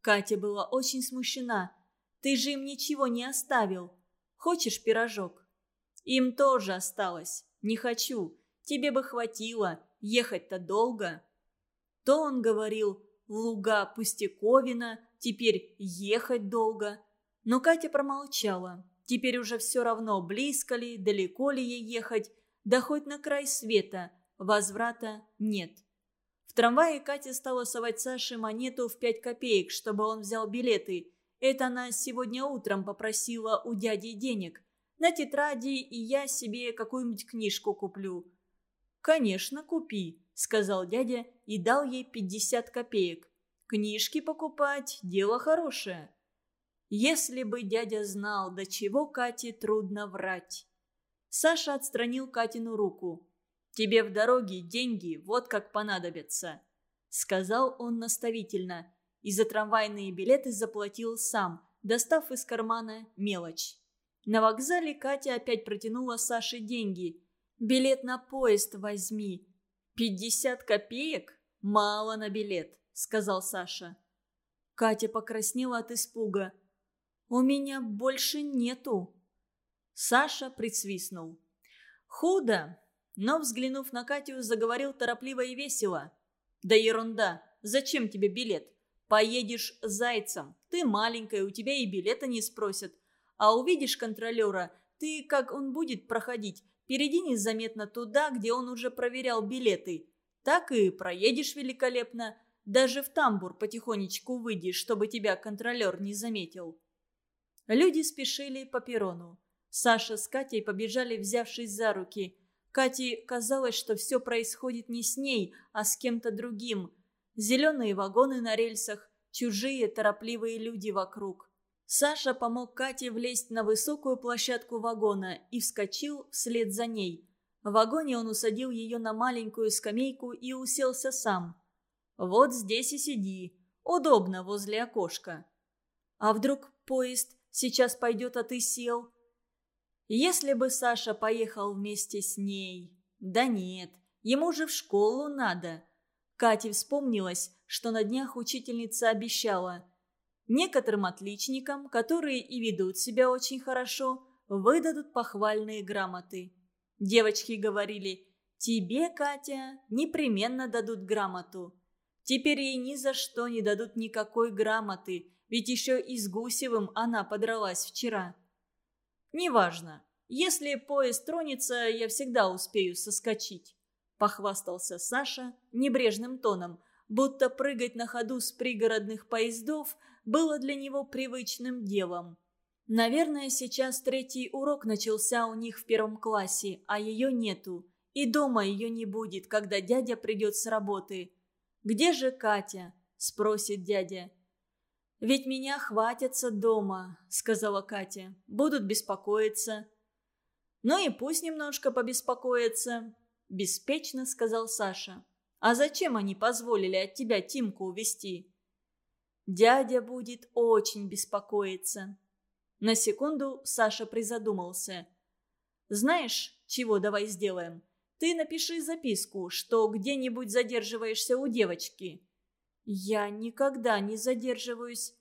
Катя была очень смущена. «Ты же им ничего не оставил. Хочешь пирожок?» «Им тоже осталось. Не хочу. Тебе бы хватило, ехать-то долго». То он говорил «Луга Пустяковина, теперь ехать долго». Но Катя промолчала. Теперь уже все равно, близко ли, далеко ли ей ехать, да хоть на край света, возврата нет. В трамвае Катя стала совать Саше монету в пять копеек, чтобы он взял билеты. Это она сегодня утром попросила у дяди денег. На тетради и я себе какую-нибудь книжку куплю. «Конечно, купи», — сказал дядя и дал ей 50 копеек. «Книжки покупать – дело хорошее». Если бы дядя знал, до чего Кате трудно врать. Саша отстранил Катину руку. «Тебе в дороге деньги вот как понадобятся», — сказал он наставительно. И за трамвайные билеты заплатил сам, достав из кармана мелочь. На вокзале Катя опять протянула Саше деньги. Билет на поезд возьми. Пятьдесят копеек? Мало на билет, сказал Саша. Катя покраснела от испуга. У меня больше нету. Саша присвистнул. Худо, но, взглянув на Катю, заговорил торопливо и весело. «Да ерунда! Зачем тебе билет? Поедешь зайцем. Ты маленькая, у тебя и билета не спросят. А увидишь контролера, ты, как он будет проходить, Перейди незаметно туда, где он уже проверял билеты. Так и проедешь великолепно. Даже в тамбур потихонечку выйдешь, чтобы тебя контролер не заметил. Люди спешили по перрону. Саша с Катей побежали, взявшись за руки. Кате казалось, что все происходит не с ней, а с кем-то другим. Зеленые вагоны на рельсах, чужие торопливые люди вокруг. Саша помог Кате влезть на высокую площадку вагона и вскочил вслед за ней. В вагоне он усадил ее на маленькую скамейку и уселся сам. «Вот здесь и сиди. Удобно возле окошка». «А вдруг поезд сейчас пойдет, а ты сел?» Если бы Саша поехал вместе с ней... Да нет, ему же в школу надо. Кате вспомнилось, что на днях учительница обещала – Некоторым отличникам, которые и ведут себя очень хорошо, выдадут похвальные грамоты. Девочки говорили «Тебе, Катя, непременно дадут грамоту». Теперь ей ни за что не дадут никакой грамоты, ведь еще и с Гусевым она подралась вчера. «Неважно. Если поезд тронется, я всегда успею соскочить», – похвастался Саша небрежным тоном, будто прыгать на ходу с пригородных поездов – было для него привычным делом. Наверное, сейчас третий урок начался у них в первом классе, а ее нету. И дома ее не будет, когда дядя придет с работы. «Где же Катя?» – спросит дядя. «Ведь меня хватятся дома», – сказала Катя. «Будут беспокоиться». «Ну и пусть немножко побеспокоятся», – беспечно сказал Саша. «А зачем они позволили от тебя Тимку увести? «Дядя будет очень беспокоиться». На секунду Саша призадумался. «Знаешь, чего давай сделаем? Ты напиши записку, что где-нибудь задерживаешься у девочки». «Я никогда не задерживаюсь».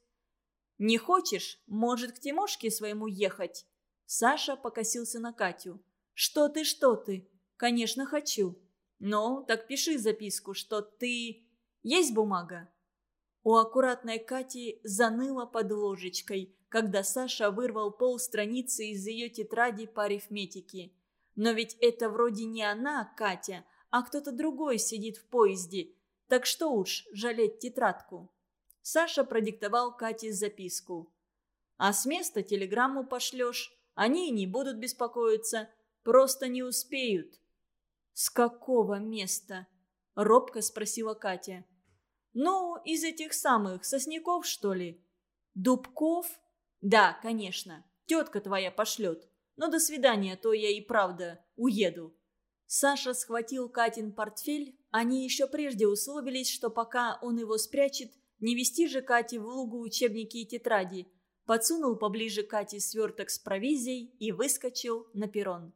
«Не хочешь? Может, к Тимошке своему ехать?» Саша покосился на Катю. «Что ты, что ты? Конечно, хочу. Ну, так пиши записку, что ты... Есть бумага?» У аккуратной Кати заныло под ложечкой, когда Саша вырвал полстраницы из ее тетради по арифметике. Но ведь это вроде не она, Катя, а кто-то другой сидит в поезде. Так что уж жалеть тетрадку. Саша продиктовал Кате записку. «А с места телеграмму пошлешь. Они и не будут беспокоиться. Просто не успеют». «С какого места?» – робко спросила Катя. «Ну, из этих самых сосняков, что ли?» «Дубков?» «Да, конечно. Тетка твоя пошлет. Но до свидания, а то я и правда уеду». Саша схватил Катин портфель. Они еще прежде условились, что пока он его спрячет, не вести же Кате в лугу учебники и тетради. Подсунул поближе Кате сверток с провизией и выскочил на перрон.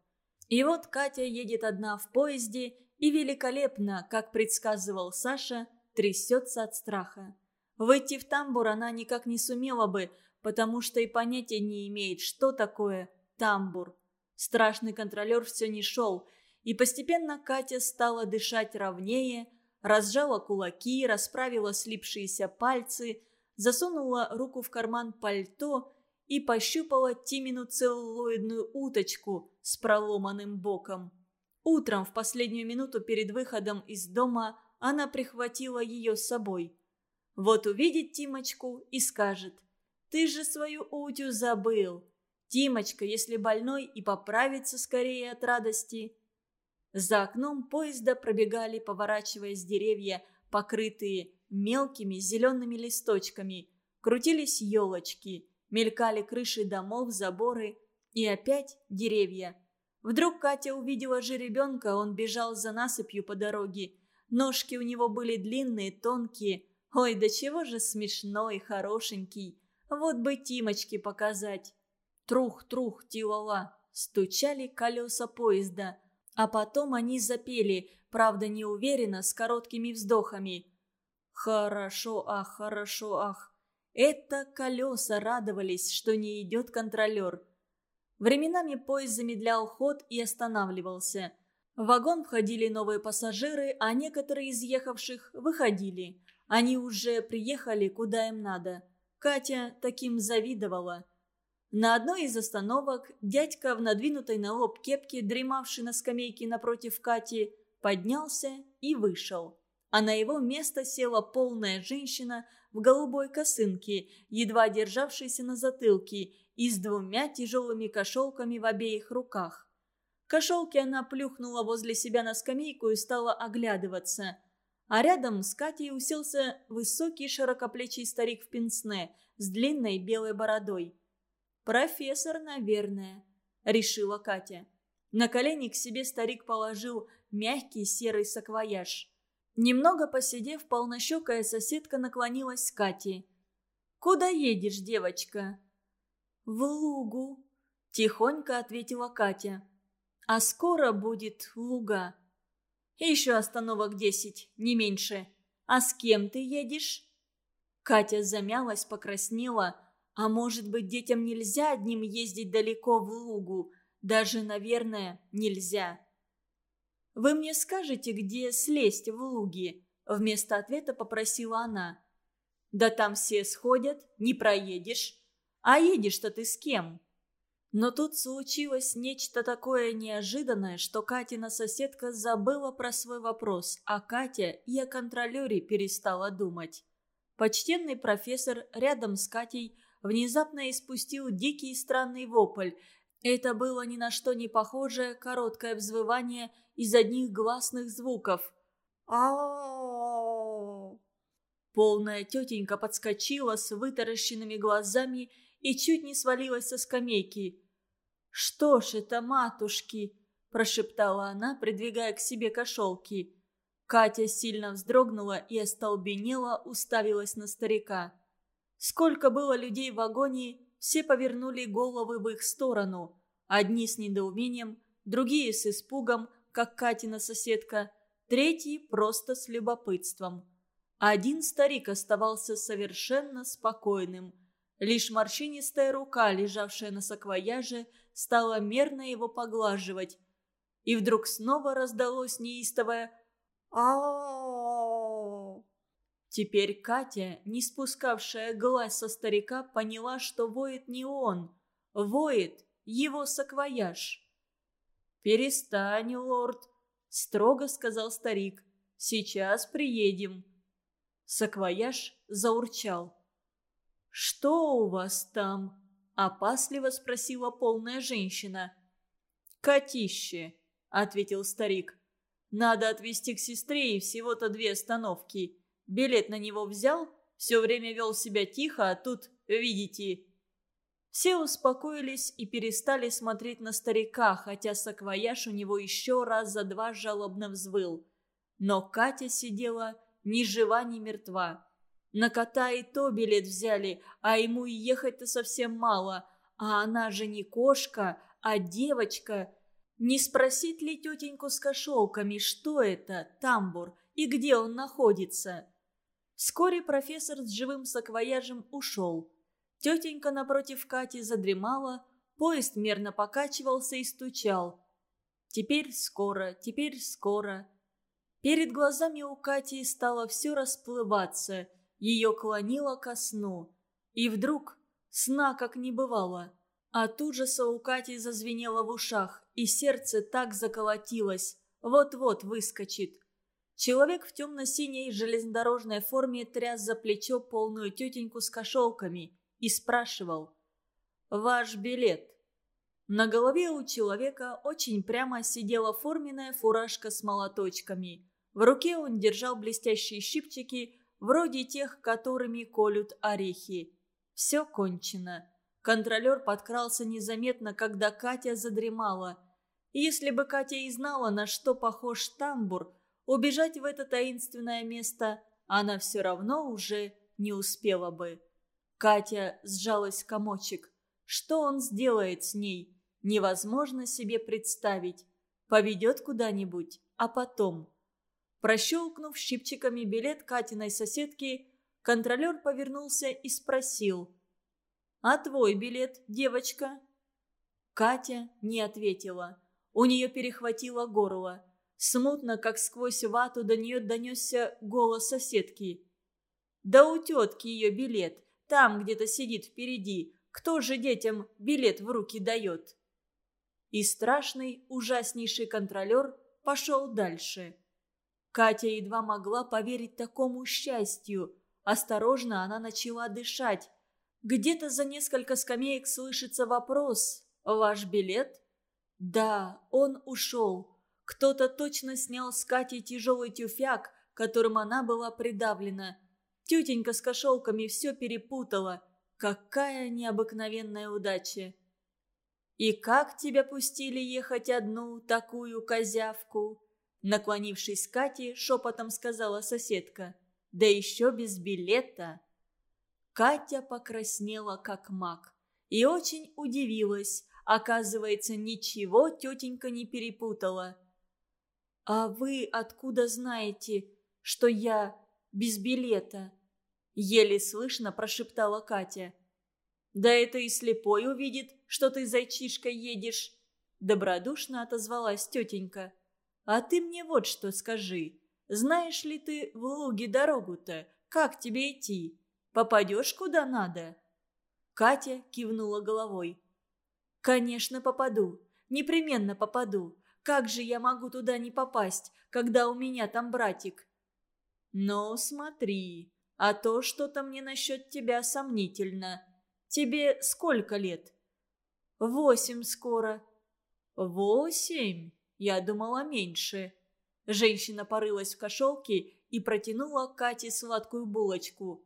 И вот Катя едет одна в поезде и великолепно, как предсказывал Саша, трясется от страха. Выйти в тамбур она никак не сумела бы, потому что и понятия не имеет, что такое тамбур. Страшный контролер все не шел, и постепенно Катя стала дышать ровнее, разжала кулаки, расправила слипшиеся пальцы, засунула руку в карман пальто и пощупала Тимину целлулоидную уточку с проломанным боком. Утром, в последнюю минуту перед выходом из дома, она прихватила ее с собой. Вот увидит Тимочку и скажет – ты же свою утю забыл. Тимочка, если больной, и поправится скорее от радости. За окном поезда пробегали, поворачиваясь деревья, покрытые мелкими зелеными листочками. Крутились елочки, мелькали крыши домов, заборы и опять деревья. Вдруг Катя увидела жеребенка, он бежал за насыпью по дороге. Ножки у него были длинные, тонкие. Ой, да чего же смешной, хорошенький. Вот бы Тимочке показать. Трух-трух, тилала. Стучали колеса поезда. А потом они запели, правда неуверенно, с короткими вздохами. «Хорошо, ах, хорошо, ах». Это колеса радовались, что не идет контролер. Временами поезд замедлял ход и останавливался. В вагон входили новые пассажиры, а некоторые из ехавших выходили. Они уже приехали, куда им надо. Катя таким завидовала. На одной из остановок дядька в надвинутой на лоб кепке, дремавший на скамейке напротив Кати, поднялся и вышел. А на его место села полная женщина в голубой косынке, едва державшейся на затылке, и с двумя тяжелыми кошелками в обеих руках. Кошелки она плюхнула возле себя на скамейку и стала оглядываться – а рядом с Катей уселся высокий широкоплечий старик в пенсне с длинной белой бородой. «Профессор, наверное», — решила Катя. На колени к себе старик положил мягкий серый саквояж. Немного посидев, полнощекая соседка наклонилась к Кате. «Куда едешь, девочка?» «В лугу», — тихонько ответила Катя. «А скоро будет луга». Еще остановок десять, не меньше. А с кем ты едешь?» Катя замялась, покраснела. «А может быть, детям нельзя одним ездить далеко в лугу? Даже, наверное, нельзя». «Вы мне скажете, где слезть в луги?» Вместо ответа попросила она. «Да там все сходят, не проедешь. А едешь-то ты с кем?» Но тут случилось нечто такое неожиданное, что Катина соседка забыла про свой вопрос, а Катя и о контролере перестала думать. Почтенный профессор рядом с Катей внезапно испустил дикий странный вопль. Это было ни на что не похожее короткое взвывание из одних гласных звуков. а Полная тетенька подскочила с вытаращенными глазами и чуть не свалилась со скамейки. «Что ж это, матушки?» – прошептала она, придвигая к себе кошелки. Катя сильно вздрогнула и остолбенела, уставилась на старика. Сколько было людей в вагоне, все повернули головы в их сторону. Одни с недоумением, другие с испугом, как Катина соседка, третьи просто с любопытством. Один старик оставался совершенно спокойным. Лишь морщинистая рука, лежавшая на саквояже, стала мерно его поглаживать. И вдруг снова раздалось неистовое «Ау!». Теперь Катя, не спускавшая глаз со старика, поняла, что воет не он, воет его саквояж. «Перестань, лорд», — строго сказал старик. «Сейчас приедем». Саквояж заурчал. «Что у вас там?» – опасливо спросила полная женщина. «Котище», – ответил старик. «Надо отвезти к сестре и всего-то две остановки. Билет на него взял, все время вел себя тихо, а тут, видите...» Все успокоились и перестали смотреть на старика, хотя саквояж у него еще раз за два жалобно взвыл. Но Катя сидела ни жива, ни мертва. На кота и то билет взяли, а ему и ехать-то совсем мало. А она же не кошка, а девочка. Не спросить ли тетеньку с кошелками, что это, тамбур, и где он находится? Вскоре профессор с живым саквояжем ушел. Тетенька напротив Кати задремала, поезд мерно покачивался и стучал. Теперь скоро, теперь скоро. Перед глазами у Кати стало все расплываться – ее клонило ко сну. И вдруг сна как не бывало. От ужаса у Кати зазвенело в ушах, и сердце так заколотилось. Вот-вот выскочит. Человек в темно-синей железнодорожной форме тряс за плечо полную тетеньку с кошелками и спрашивал. «Ваш билет?» На голове у человека очень прямо сидела форменная фуражка с молоточками. В руке он держал блестящие щипчики, вроде тех, которыми колют орехи. Все кончено. Контролер подкрался незаметно, когда Катя задремала. Если бы Катя и знала, на что похож тамбур, убежать в это таинственное место она все равно уже не успела бы. Катя сжалась в комочек. Что он сделает с ней? Невозможно себе представить. Поведет куда-нибудь, а потом... Прощелкнув щипчиками билет Катиной соседки, контролер повернулся и спросил. «А твой билет, девочка?» Катя не ответила. У нее перехватило горло. Смутно, как сквозь вату, до нее донесся голос соседки. «Да у тетки ее билет. Там где-то сидит впереди. Кто же детям билет в руки дает?» И страшный, ужаснейший контролер пошел дальше. Катя едва могла поверить такому счастью. Осторожно она начала дышать. Где-то за несколько скамеек слышится вопрос «Ваш билет?» Да, он ушел. Кто-то точно снял с Кати тяжелый тюфяк, которым она была придавлена. Тетенька с кошелками все перепутала. Какая необыкновенная удача! «И как тебя пустили ехать одну такую козявку?» Наклонившись к Кате, шепотом сказала соседка. «Да еще без билета!» Катя покраснела, как маг, и очень удивилась. Оказывается, ничего тетенька не перепутала. «А вы откуда знаете, что я без билета?» Еле слышно прошептала Катя. «Да это и слепой увидит, что ты зайчишкой едешь!» Добродушно отозвалась тетенька. А ты мне вот что скажи. Знаешь ли ты в луге дорогу-то? Как тебе идти? Попадешь куда надо?» Катя кивнула головой. «Конечно попаду. Непременно попаду. Как же я могу туда не попасть, когда у меня там братик?» «Ну, смотри, а то что-то мне насчет тебя сомнительно. Тебе сколько лет?» «Восемь скоро». «Восемь?» Я думала меньше. Женщина порылась в кошелке и протянула Кате сладкую булочку.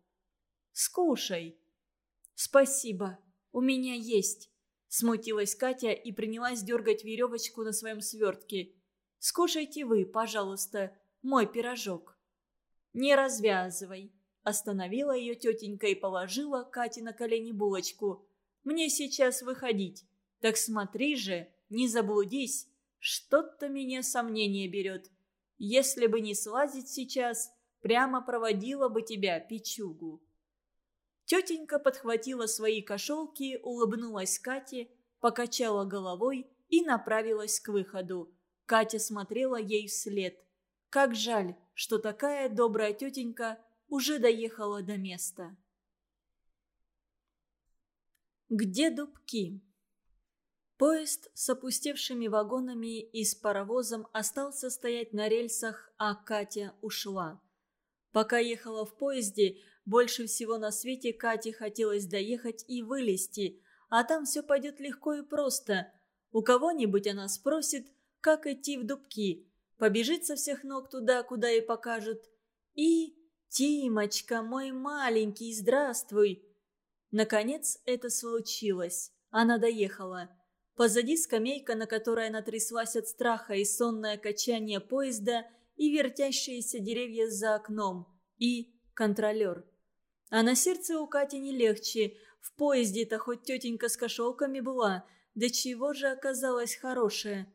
«Скушай». «Спасибо, у меня есть». Смутилась Катя и принялась дергать веревочку на своем свертке. «Скушайте вы, пожалуйста, мой пирожок». «Не развязывай», – остановила ее тетенька и положила Кате на колени булочку. «Мне сейчас выходить. Так смотри же, не заблудись. Что-то меня сомнение берет. Если бы не слазить сейчас, прямо проводила бы тебя, печугу». Тетенька подхватила свои кошелки, улыбнулась Кате, покачала головой и направилась к выходу. Катя смотрела ей вслед. Как жаль, что такая добрая тетенька уже доехала до места. Где дубки? Поезд с опустевшими вагонами и с паровозом остался стоять на рельсах, а Катя ушла. Пока ехала в поезде, больше всего на свете Кате хотелось доехать и вылезти, а там все пойдет легко и просто. У кого-нибудь она спросит, как идти в дубки, побежит со всех ног туда, куда ей покажут. И «Тимочка, мой маленький, здравствуй!» Наконец это случилось. Она доехала. Позади скамейка, на которой она тряслась от страха и сонное качание поезда, и вертящиеся деревья за окном, и контролер. А на сердце у Кати не легче. В поезде-то хоть тетенька с кошелками была, да чего же оказалась хорошая.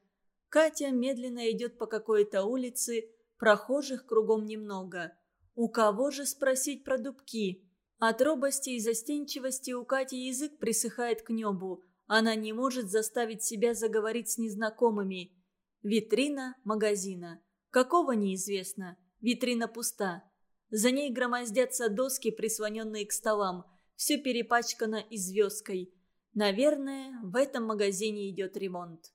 Катя медленно идет по какой-то улице, прохожих кругом немного. У кого же спросить про дубки? От робости и застенчивости у Кати язык присыхает к небу. Она не может заставить себя заговорить с незнакомыми. Витрина магазина. Какого неизвестно. Витрина пуста. За ней громоздятся доски, прислоненные к столам. Все перепачкано и звездкой. Наверное, в этом магазине идет ремонт.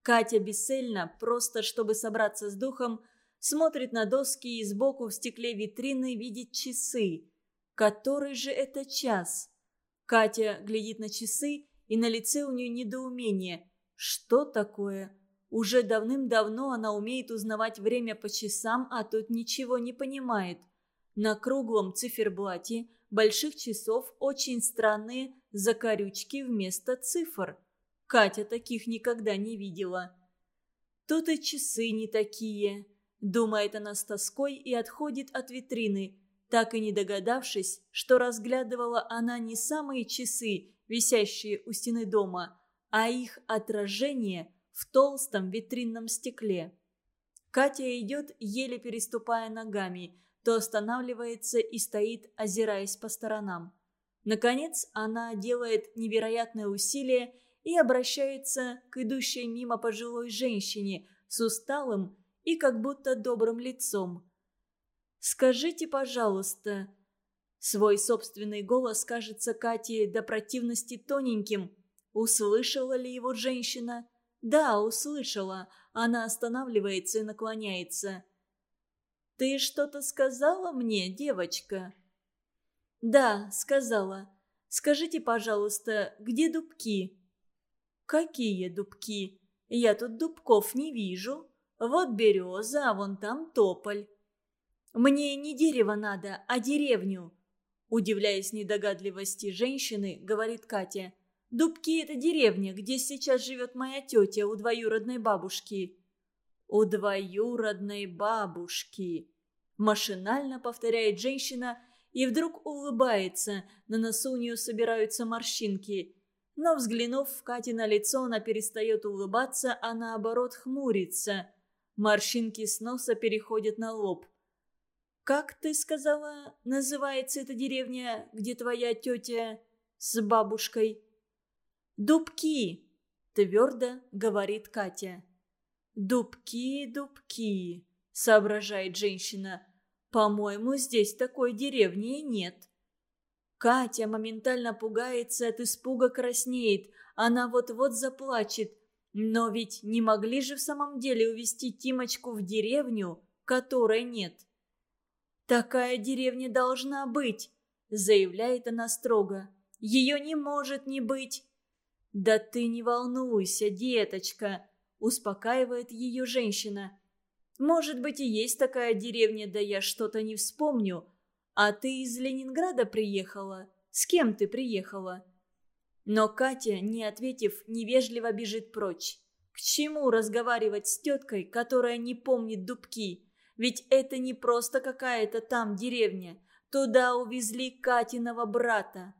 Катя бесцельно, просто чтобы собраться с духом, смотрит на доски и сбоку в стекле витрины видит часы. Который же это час? Катя глядит на часы, и на лице у нее недоумение. Что такое? Уже давным-давно она умеет узнавать время по часам, а тут ничего не понимает. На круглом циферблате больших часов очень странные закорючки вместо цифр. Катя таких никогда не видела. Тут и часы не такие. Думает она с тоской и отходит от витрины, так и не догадавшись, что разглядывала она не самые часы, висящие у стены дома, а их отражение в толстом витринном стекле. Катя идет, еле переступая ногами, то останавливается и стоит, озираясь по сторонам. Наконец она делает невероятное усилие и обращается к идущей мимо пожилой женщине с усталым и как будто добрым лицом. «Скажите, пожалуйста...» Свой собственный голос кажется Кате до противности тоненьким. Услышала ли его женщина? Да, услышала. Она останавливается и наклоняется. «Ты что-то сказала мне, девочка?» «Да, сказала. Скажите, пожалуйста, где дубки?» «Какие дубки? Я тут дубков не вижу». Вот береза, а вон там тополь. Мне не дерево надо, а деревню. Удивляясь недогадливости женщины, говорит Катя. Дубки – это деревня, где сейчас живет моя тетя у двоюродной бабушки. У двоюродной бабушки. Машинально повторяет женщина и вдруг улыбается. На носу у нее собираются морщинки. Но, взглянув в Кате на лицо, она перестает улыбаться, а наоборот хмурится – Морщинки с носа переходят на лоб. «Как ты сказала, называется эта деревня, где твоя тетя с бабушкой?» «Дубки», — твердо говорит Катя. «Дубки, дубки», — соображает женщина. «По-моему, здесь такой деревни нет». Катя моментально пугается, от испуга краснеет. Она вот-вот заплачет. Но ведь не могли же в самом деле увезти Тимочку в деревню, которой нет. «Такая деревня должна быть», — заявляет она строго. «Ее не может не быть». «Да ты не волнуйся, деточка», — успокаивает ее женщина. Может быть, и есть такая деревня, да я что-то не вспомню. А ты из Ленинграда приехала? С кем ты приехала?» Но Катя, не ответив, невежливо бежит прочь. К чему разговаривать с теткой, которая не помнит дубки? Ведь это не просто какая-то там деревня. Туда увезли Катиного брата.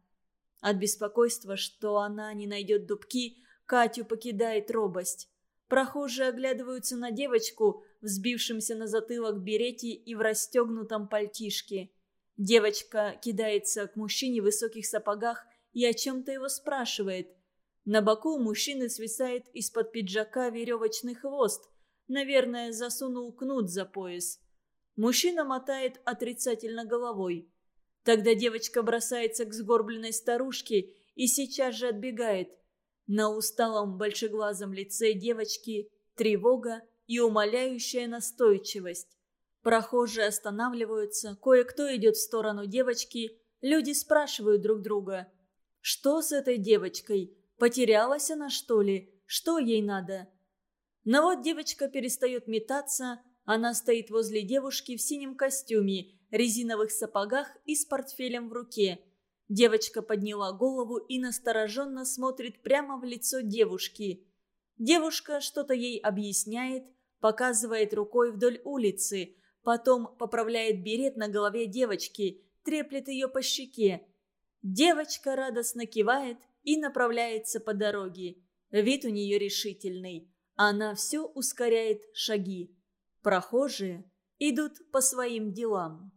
От беспокойства, что она не найдет дубки, Катю покидает робость. Прохожие оглядываются на девочку, взбившимся на затылок берете и в расстегнутом пальтишке. Девочка кидается к мужчине в высоких сапогах и о чем-то его спрашивает. На боку у мужчины свисает из-под пиджака веревочный хвост. Наверное, засунул кнут за пояс. Мужчина мотает отрицательно головой. Тогда девочка бросается к сгорбленной старушке и сейчас же отбегает. На усталом большеглазом лице девочки тревога и умоляющая настойчивость. Прохожие останавливаются, кое-кто идет в сторону девочки, люди спрашивают друг друга. «Что с этой девочкой? Потерялась она, что ли? Что ей надо?» Но вот девочка перестает метаться, она стоит возле девушки в синем костюме, резиновых сапогах и с портфелем в руке. Девочка подняла голову и настороженно смотрит прямо в лицо девушки. Девушка что-то ей объясняет, показывает рукой вдоль улицы, потом поправляет берет на голове девочки, треплет ее по щеке. Девочка радостно кивает и направляется по дороге. Вид у нее решительный. Она все ускоряет шаги. Прохожие идут по своим делам.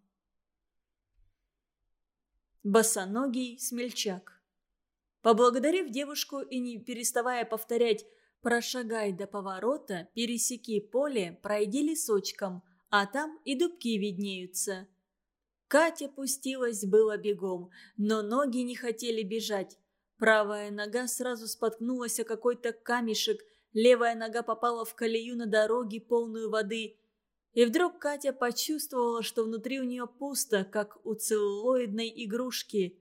Босоногий смельчак. Поблагодарив девушку и не переставая повторять «прошагай до поворота, пересеки поле, пройди лесочком», а там и дубки виднеются. Катя пустилась было бегом, но ноги не хотели бежать. Правая нога сразу споткнулась о какой-то камешек, левая нога попала в колею на дороге, полную воды. И вдруг Катя почувствовала, что внутри у нее пусто, как у целлулоидной игрушки.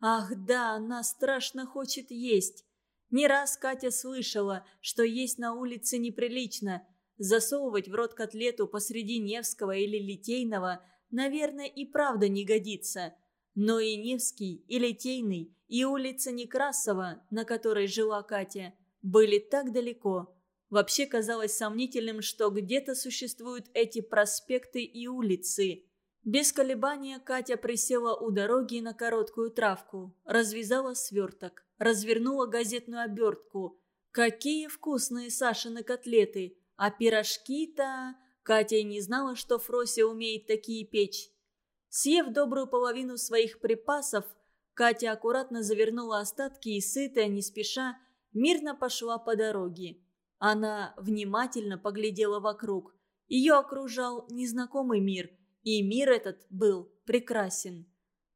Ах да, она страшно хочет есть. Не раз Катя слышала, что есть на улице неприлично. Засовывать в рот котлету посреди Невского или Литейного, наверное, и правда не годится. Но и Невский, и Литейный, и улица Некрасова, на которой жила Катя, были так далеко – Вообще казалось сомнительным, что где-то существуют эти проспекты и улицы. Без колебания Катя присела у дороги на короткую травку, развязала сверток, развернула газетную обертку. Какие вкусные Сашины котлеты! А пирожки-то... Катя и не знала, что Фрося умеет такие печь. Съев добрую половину своих припасов, Катя аккуратно завернула остатки и, сытая, не спеша, мирно пошла по дороге. Она внимательно поглядела вокруг. Ее окружал незнакомый мир, и мир этот был прекрасен.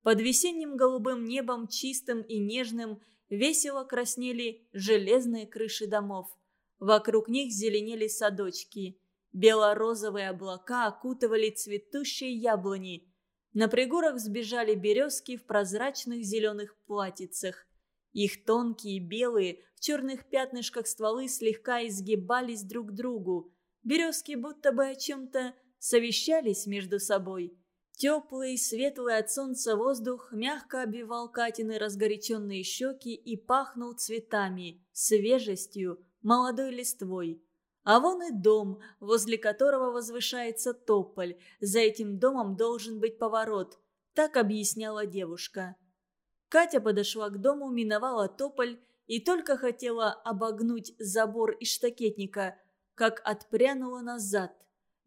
Под весенним голубым небом, чистым и нежным, весело краснели железные крыши домов. Вокруг них зеленели садочки. Бело-розовые облака окутывали цветущие яблони. На пригорах сбежали березки в прозрачных зеленых платьицах. Их тонкие, белые, в черных пятнышках стволы слегка изгибались друг к другу. Березки будто бы о чем-то совещались между собой. Теплый, светлый от солнца воздух мягко обвивал Катины разгоряченные щеки и пахнул цветами, свежестью, молодой листвой. А вон и дом, возле которого возвышается тополь. За этим домом должен быть поворот. Так объясняла девушка. Катя подошла к дому, миновала тополь и только хотела обогнуть забор из штакетника, как отпрянула назад.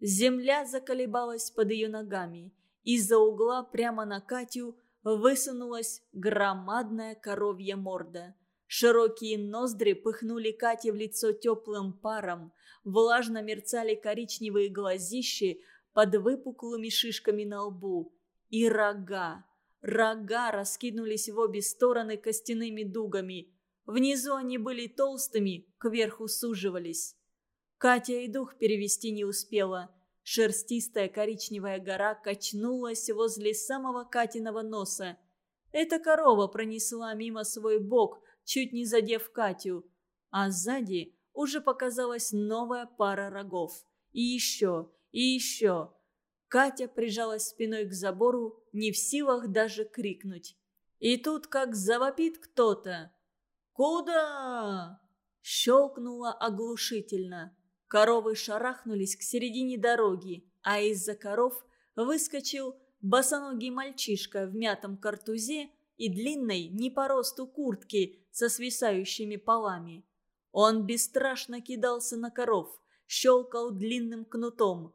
Земля заколебалась под ее ногами. Из-за угла прямо на Катю высунулась громадная коровья морда. Широкие ноздри пыхнули Кате в лицо теплым паром, влажно мерцали коричневые глазищи под выпуклыми шишками на лбу. И рога, Рога раскинулись в обе стороны костяными дугами. Внизу они были толстыми, кверху суживались. Катя и дух перевести не успела. Шерстистая коричневая гора качнулась возле самого Катиного носа. Эта корова пронесла мимо свой бок, чуть не задев Катю. А сзади уже показалась новая пара рогов. И еще, И еще. Катя прижалась спиной к забору, не в силах даже крикнуть. И тут как завопит кто-то. «Куда?» Щелкнуло оглушительно. Коровы шарахнулись к середине дороги, а из-за коров выскочил босоногий мальчишка в мятом картузе и длинной, не по росту куртке со свисающими полами. Он бесстрашно кидался на коров, щелкал длинным кнутом.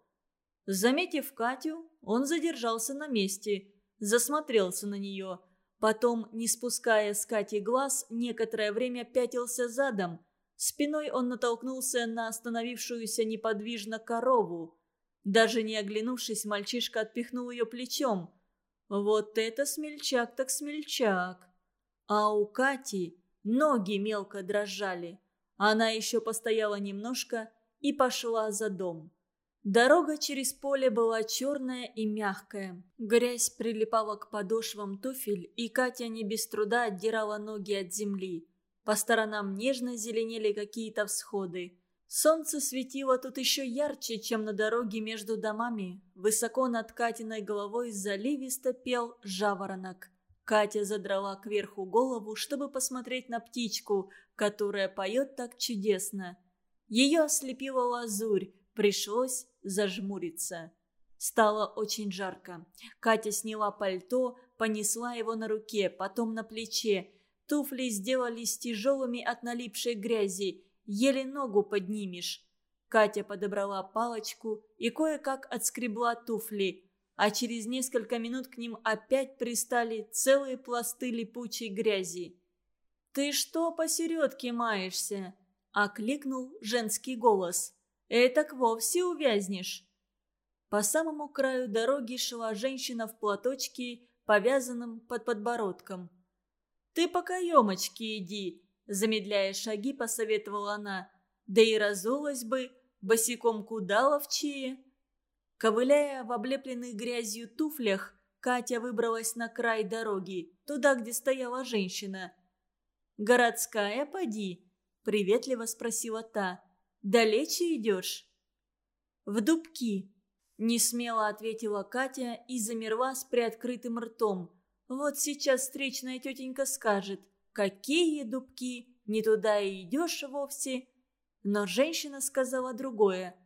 Заметив Катю, он задержался на месте, засмотрелся на нее. Потом, не спуская с Кати глаз, некоторое время пятился задом. Спиной он натолкнулся на остановившуюся неподвижно корову. Даже не оглянувшись, мальчишка отпихнул ее плечом. Вот это смельчак так смельчак. А у Кати ноги мелко дрожали. Она еще постояла немножко и пошла за дом. Дорога через поле была черная и мягкая. Грязь прилипала к подошвам туфель, и Катя не без труда отдирала ноги от земли. По сторонам нежно зеленели какие-то всходы. Солнце светило тут еще ярче, чем на дороге между домами. Высоко над Катиной головой заливисто пел жаворонок. Катя задрала кверху голову, чтобы посмотреть на птичку, которая поет так чудесно. Ее ослепила лазурь, пришлось зажмуриться. Стало очень жарко. Катя сняла пальто, понесла его на руке, потом на плече. Туфли сделались тяжелыми от налипшей грязи еле ногу поднимешь. Катя подобрала палочку и кое-как отскребла туфли, а через несколько минут к ним опять пристали целые пласты липучей грязи. «Ты что посередке маешься?» – окликнул женский голос. «Этак вовсе увязнешь». По самому краю дороги шла женщина в платочке, повязанном под подбородком. «Ты по каемочке иди, Замедляя шаги, посоветовала она. Да и разулась бы, босиком куда ловчее. Ковыляя в облепленных грязью туфлях, Катя выбралась на край дороги, туда, где стояла женщина. «Городская, поди?» – приветливо спросила та. «Далече идешь?» «В дубки», – несмело ответила Катя и замерла с приоткрытым ртом. «Вот сейчас встречная тетенька скажет, Какие дубки? Не туда и идешь вовсе. Но женщина сказала другое.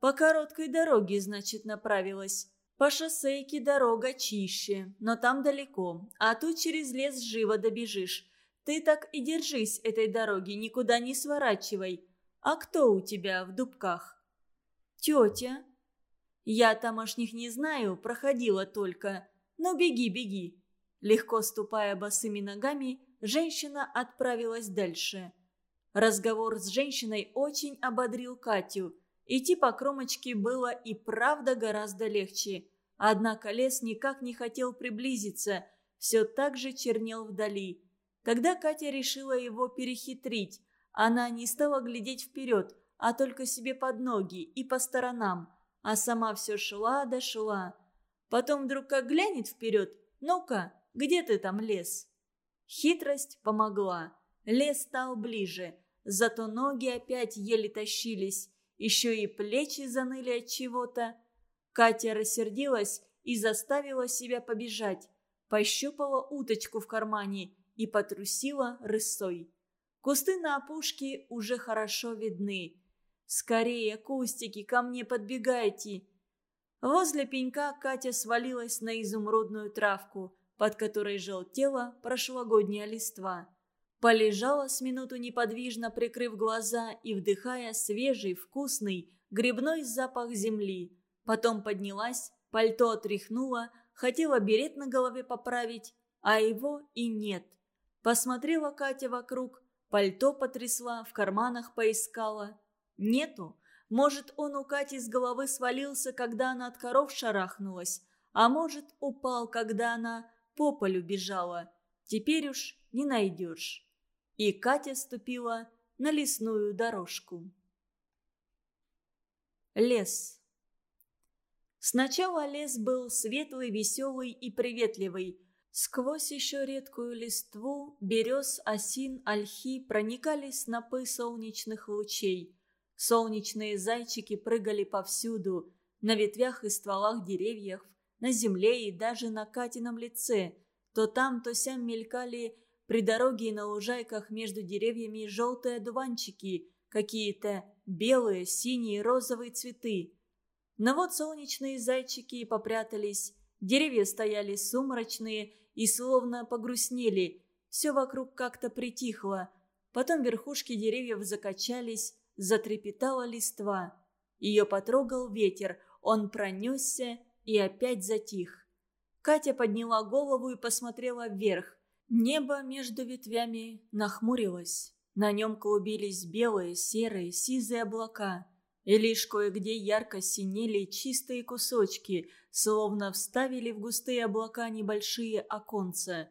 По короткой дороге, значит, направилась. По шоссейке дорога чище, но там далеко, а тут через лес живо добежишь. Ты так и держись этой дороги, никуда не сворачивай. А кто у тебя в дубках? Тетя. Я тамошних не знаю, проходила только. Ну беги, беги. Легко ступая босыми ногами, женщина отправилась дальше. Разговор с женщиной очень ободрил Катю. Идти по кромочке было и правда гораздо легче. Однако лес никак не хотел приблизиться, все так же чернел вдали. Тогда Катя решила его перехитрить. Она не стала глядеть вперед, а только себе под ноги и по сторонам, а сама все шла да шла. Потом вдруг как глянет вперед, ну-ка, где ты там лес? Хитрость помогла. Лес стал ближе, зато ноги опять еле тащились, еще и плечи заныли от чего-то. Катя рассердилась и заставила себя побежать. Пощупала уточку в кармане и потрусила рысой. Кусты на опушке уже хорошо видны. «Скорее, кустики, ко мне подбегайте!» Возле пенька Катя свалилась на изумрудную травку под которой желтела прошлогодняя листва. Полежала с минуту неподвижно, прикрыв глаза и вдыхая свежий, вкусный, грибной запах земли. Потом поднялась, пальто отряхнула, хотела берет на голове поправить, а его и нет. Посмотрела Катя вокруг, пальто потрясла, в карманах поискала. Нету. Может, он у Кати с головы свалился, когда она от коров шарахнулась, а может, упал, когда она по полю бежала. Теперь уж не найдешь. И Катя ступила на лесную дорожку. Лес. Сначала лес был светлый, веселый и приветливый. Сквозь еще редкую листву берез, осин, ольхи проникали снопы солнечных лучей. Солнечные зайчики прыгали повсюду. на ветвях и стволах деревьев, на земле и даже на Катином лице. То там, то сям мелькали при дороге и на лужайках между деревьями желтые одуванчики, какие-то белые, синие, розовые цветы. Но вот солнечные зайчики попрятались, деревья стояли сумрачные и словно погрустнели, все вокруг как-то притихло. Потом верхушки деревьев закачались, затрепетала листва. Ее потрогал ветер, он пронесся и опять затих. Катя подняла голову и посмотрела вверх. Небо между ветвями нахмурилось. На нем клубились белые, серые, сизые облака. И лишь кое-где ярко синели чистые кусочки, словно вставили в густые облака небольшие оконца.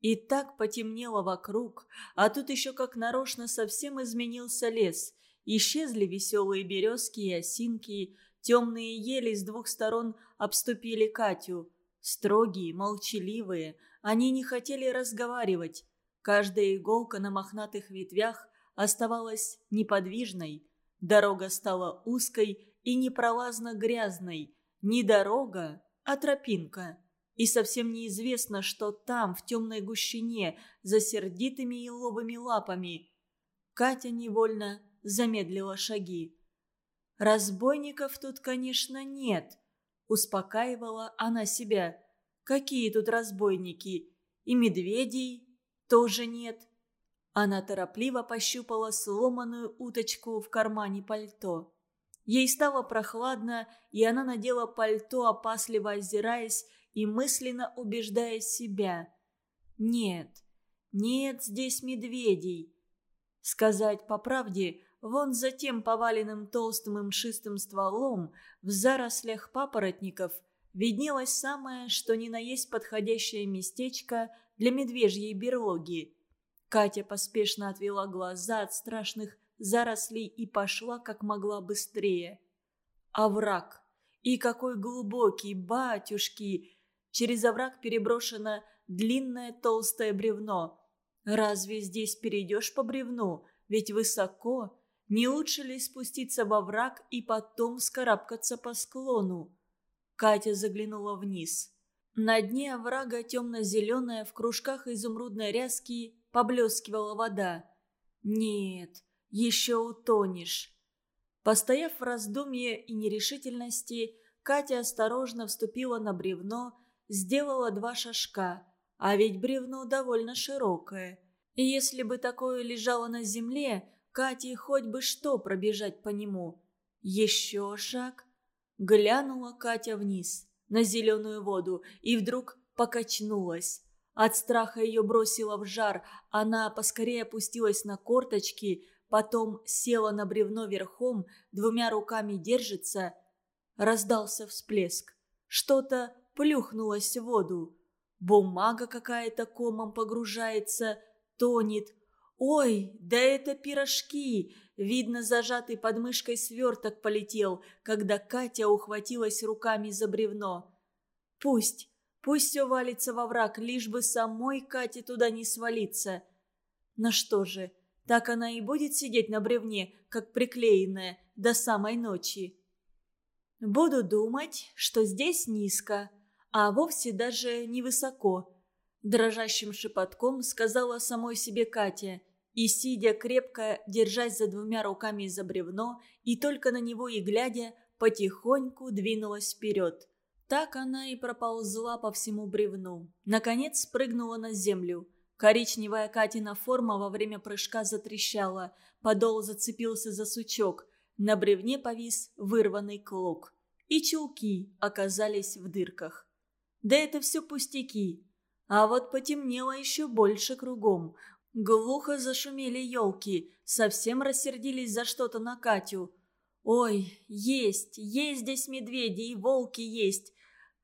И так потемнело вокруг, а тут еще как нарочно совсем изменился лес. Исчезли веселые березки и осинки, темные ели с двух сторон обступили Катю. Строгие, молчаливые, они не хотели разговаривать. Каждая иголка на мохнатых ветвях оставалась неподвижной. Дорога стала узкой и непролазно грязной. Не дорога, а тропинка. И совсем неизвестно, что там, в темной гущине, за сердитыми еловыми лапами. Катя невольно замедлила шаги. «Разбойников тут, конечно, нет», – успокаивала она себя. «Какие тут разбойники? И медведей тоже нет». Она торопливо пощупала сломанную уточку в кармане пальто. Ей стало прохладно, и она надела пальто, опасливо озираясь и мысленно убеждая себя. «Нет, нет здесь медведей». Сказать по правде, вон за тем поваленным толстым и мшистым стволом, в зарослях папоротников, виднелось самое, что ни на есть подходящее местечко для медвежьей берлоги – Катя поспешно отвела глаза от страшных зарослей и пошла как могла быстрее. Овраг. И какой глубокий, батюшки! Через овраг переброшено длинное толстое бревно. Разве здесь перейдешь по бревну? Ведь высоко. Не лучше ли спуститься во враг и потом скарабкаться по склону? Катя заглянула вниз. На дне оврага темно-зеленая в кружках изумрудной ряски поблескивала вода. «Нет, еще утонешь». Постояв в раздумье и нерешительности, Катя осторожно вступила на бревно, сделала два шажка, а ведь бревно довольно широкое. И если бы такое лежало на земле, Кате хоть бы что пробежать по нему. Еще шаг. Глянула Катя вниз, на зеленую воду, и вдруг покачнулась. От страха ее бросило в жар. Она поскорее опустилась на корточки, потом села на бревно верхом, двумя руками держится. Раздался всплеск. Что-то плюхнулось в воду. Бумага какая-то комом погружается, тонет. «Ой, да это пирожки!» Видно, зажатый под мышкой сверток полетел, когда Катя ухватилась руками за бревно. «Пусть, Пусть все валится во враг, лишь бы самой Кате туда не свалиться. Но что же, так она и будет сидеть на бревне, как приклеенная, до самой ночи. Буду думать, что здесь низко, а вовсе даже невысоко. Дрожащим шепотком сказала самой себе Катя, и, сидя крепко, держась за двумя руками за бревно, и только на него и глядя, потихоньку двинулась вперед. Так она и проползла по всему бревну. Наконец спрыгнула на землю. Коричневая Катина форма во время прыжка затрещала. Подол зацепился за сучок. На бревне повис вырванный клок. И чулки оказались в дырках. Да это все пустяки. А вот потемнело еще больше кругом. Глухо зашумели елки, совсем рассердились за что-то на Катю. «Ой, есть, есть здесь медведи и волки есть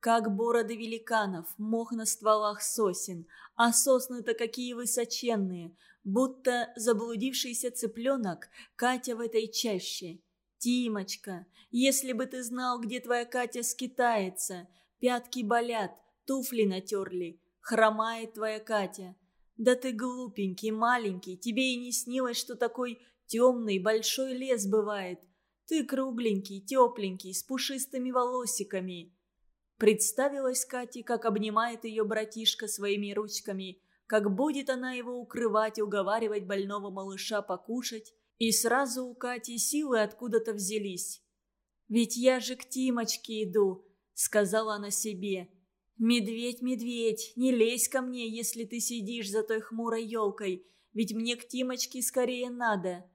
как бороды великанов, мох на стволах сосен, а сосны-то какие высоченные, будто заблудившийся цыпленок Катя в этой чаще. «Тимочка, если бы ты знал, где твоя Катя скитается, пятки болят, туфли натерли, хромает твоя Катя. Да ты глупенький, маленький, тебе и не снилось, что такой темный большой лес бывает. Ты кругленький, тепленький, с пушистыми волосиками». Представилась Кате, как обнимает ее братишка своими ручками, как будет она его укрывать, уговаривать больного малыша покушать. И сразу у Кати силы откуда-то взялись. «Ведь я же к Тимочке иду», — сказала она себе. «Медведь, медведь, не лезь ко мне, если ты сидишь за той хмурой елкой, ведь мне к Тимочке скорее надо».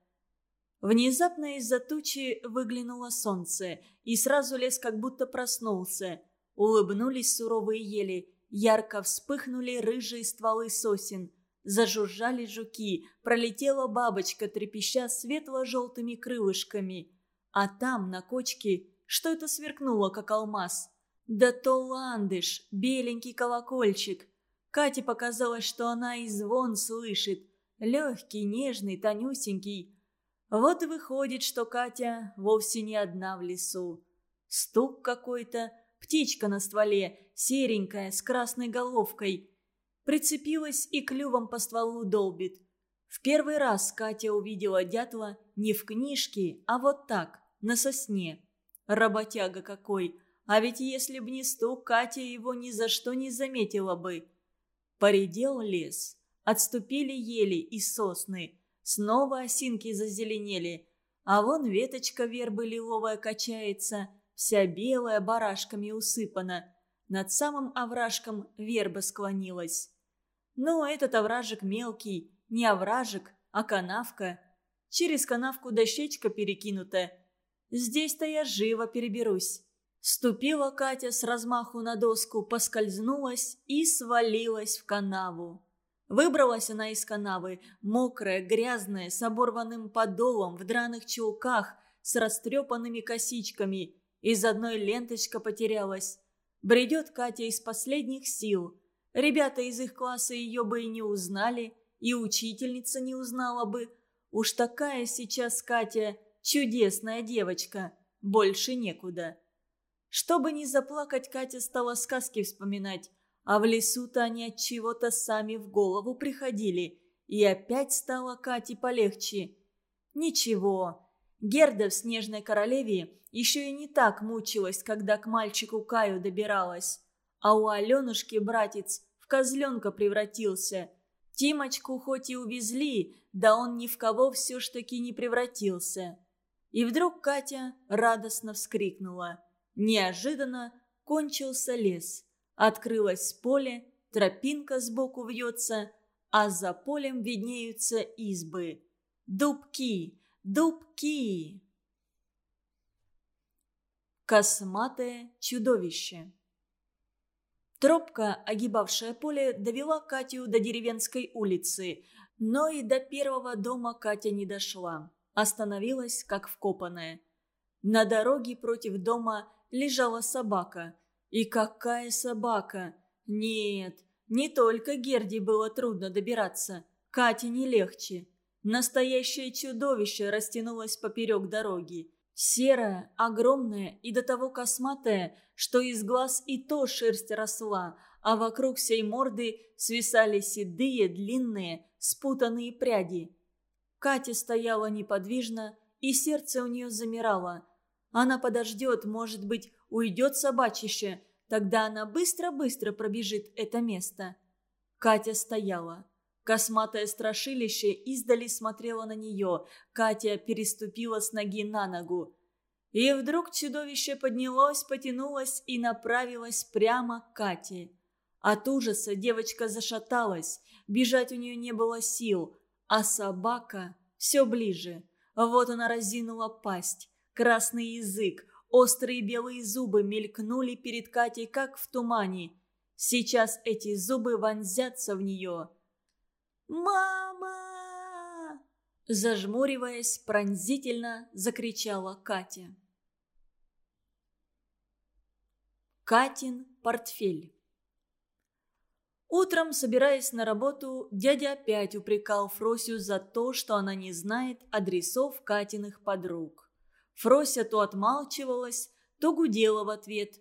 Внезапно из-за тучи выглянуло солнце, и сразу лес как будто проснулся. Улыбнулись суровые ели, ярко вспыхнули рыжие стволы сосен. Зажужжали жуки, пролетела бабочка, трепеща светло-желтыми крылышками. А там, на кочке, что это сверкнуло, как алмаз? Да то ландыш, беленький колокольчик. Кате показалось, что она и звон слышит. Легкий, нежный, тонюсенький. Вот и выходит, что Катя вовсе не одна в лесу. Стук какой-то, птичка на стволе, серенькая, с красной головкой. Прицепилась и клювом по стволу долбит. В первый раз Катя увидела дятла не в книжке, а вот так, на сосне. Работяга какой! А ведь если б не стук, Катя его ни за что не заметила бы. Поредел лес. Отступили ели и сосны. Снова осинки зазеленели. А вон веточка вербы лиловая качается, вся белая, барашками усыпана. Над самым овражком верба склонилась. Но этот овражек мелкий, не овражек, а канавка. Через канавку дощечка перекинута. Здесь-то я живо переберусь. Ступила Катя с размаху на доску, поскользнулась и свалилась в канаву. Выбралась она из канавы, мокрая, грязная, с оборванным подолом, в драных чулках, с растрепанными косичками. Из одной ленточка потерялась. Бредет Катя из последних сил. Ребята из их класса ее бы и не узнали, и учительница не узнала бы. Уж такая сейчас Катя чудесная девочка, больше некуда. Чтобы не заплакать, Катя стала сказки вспоминать. А в лесу-то они от чего-то сами в голову приходили. И опять стало Кате полегче. Ничего. Герда в «Снежной королеве» еще и не так мучилась, когда к мальчику Каю добиралась. А у Аленушки братец в козленка превратился. Тимочку хоть и увезли, да он ни в кого все ж таки не превратился. И вдруг Катя радостно вскрикнула. Неожиданно кончился лес. Открылось поле, тропинка сбоку вьется, а за полем виднеются избы. Дубки, дубки! Косматое чудовище Тропка, огибавшая поле, довела Катю до деревенской улицы, но и до первого дома Катя не дошла. Остановилась, как вкопанная. На дороге против дома лежала собака. И какая собака! Нет, не только Герде было трудно добираться, Кате не легче. Настоящее чудовище растянулось поперек дороги. Серое, огромное и до того косматое, что из глаз и то шерсть росла, а вокруг всей морды свисали седые, длинные, спутанные пряди. Катя стояла неподвижно, и сердце у нее замирало. Она подождет, может быть, уйдет собачище, тогда она быстро-быстро пробежит это место. Катя стояла. Косматое страшилище издали смотрело на нее. Катя переступила с ноги на ногу. И вдруг чудовище поднялось, потянулось и направилось прямо к Кате. От ужаса девочка зашаталась, бежать у нее не было сил, а собака все ближе. Вот она разинула пасть, красный язык, острые белые зубы мелькнули перед Катей, как в тумане. Сейчас эти зубы вонзятся в нее. «Мама!» Зажмуриваясь, пронзительно закричала Катя. Катин портфель Утром, собираясь на работу, дядя опять упрекал Фросю за то, что она не знает адресов Катиных подруг. Фрося то отмалчивалась, то гудела в ответ.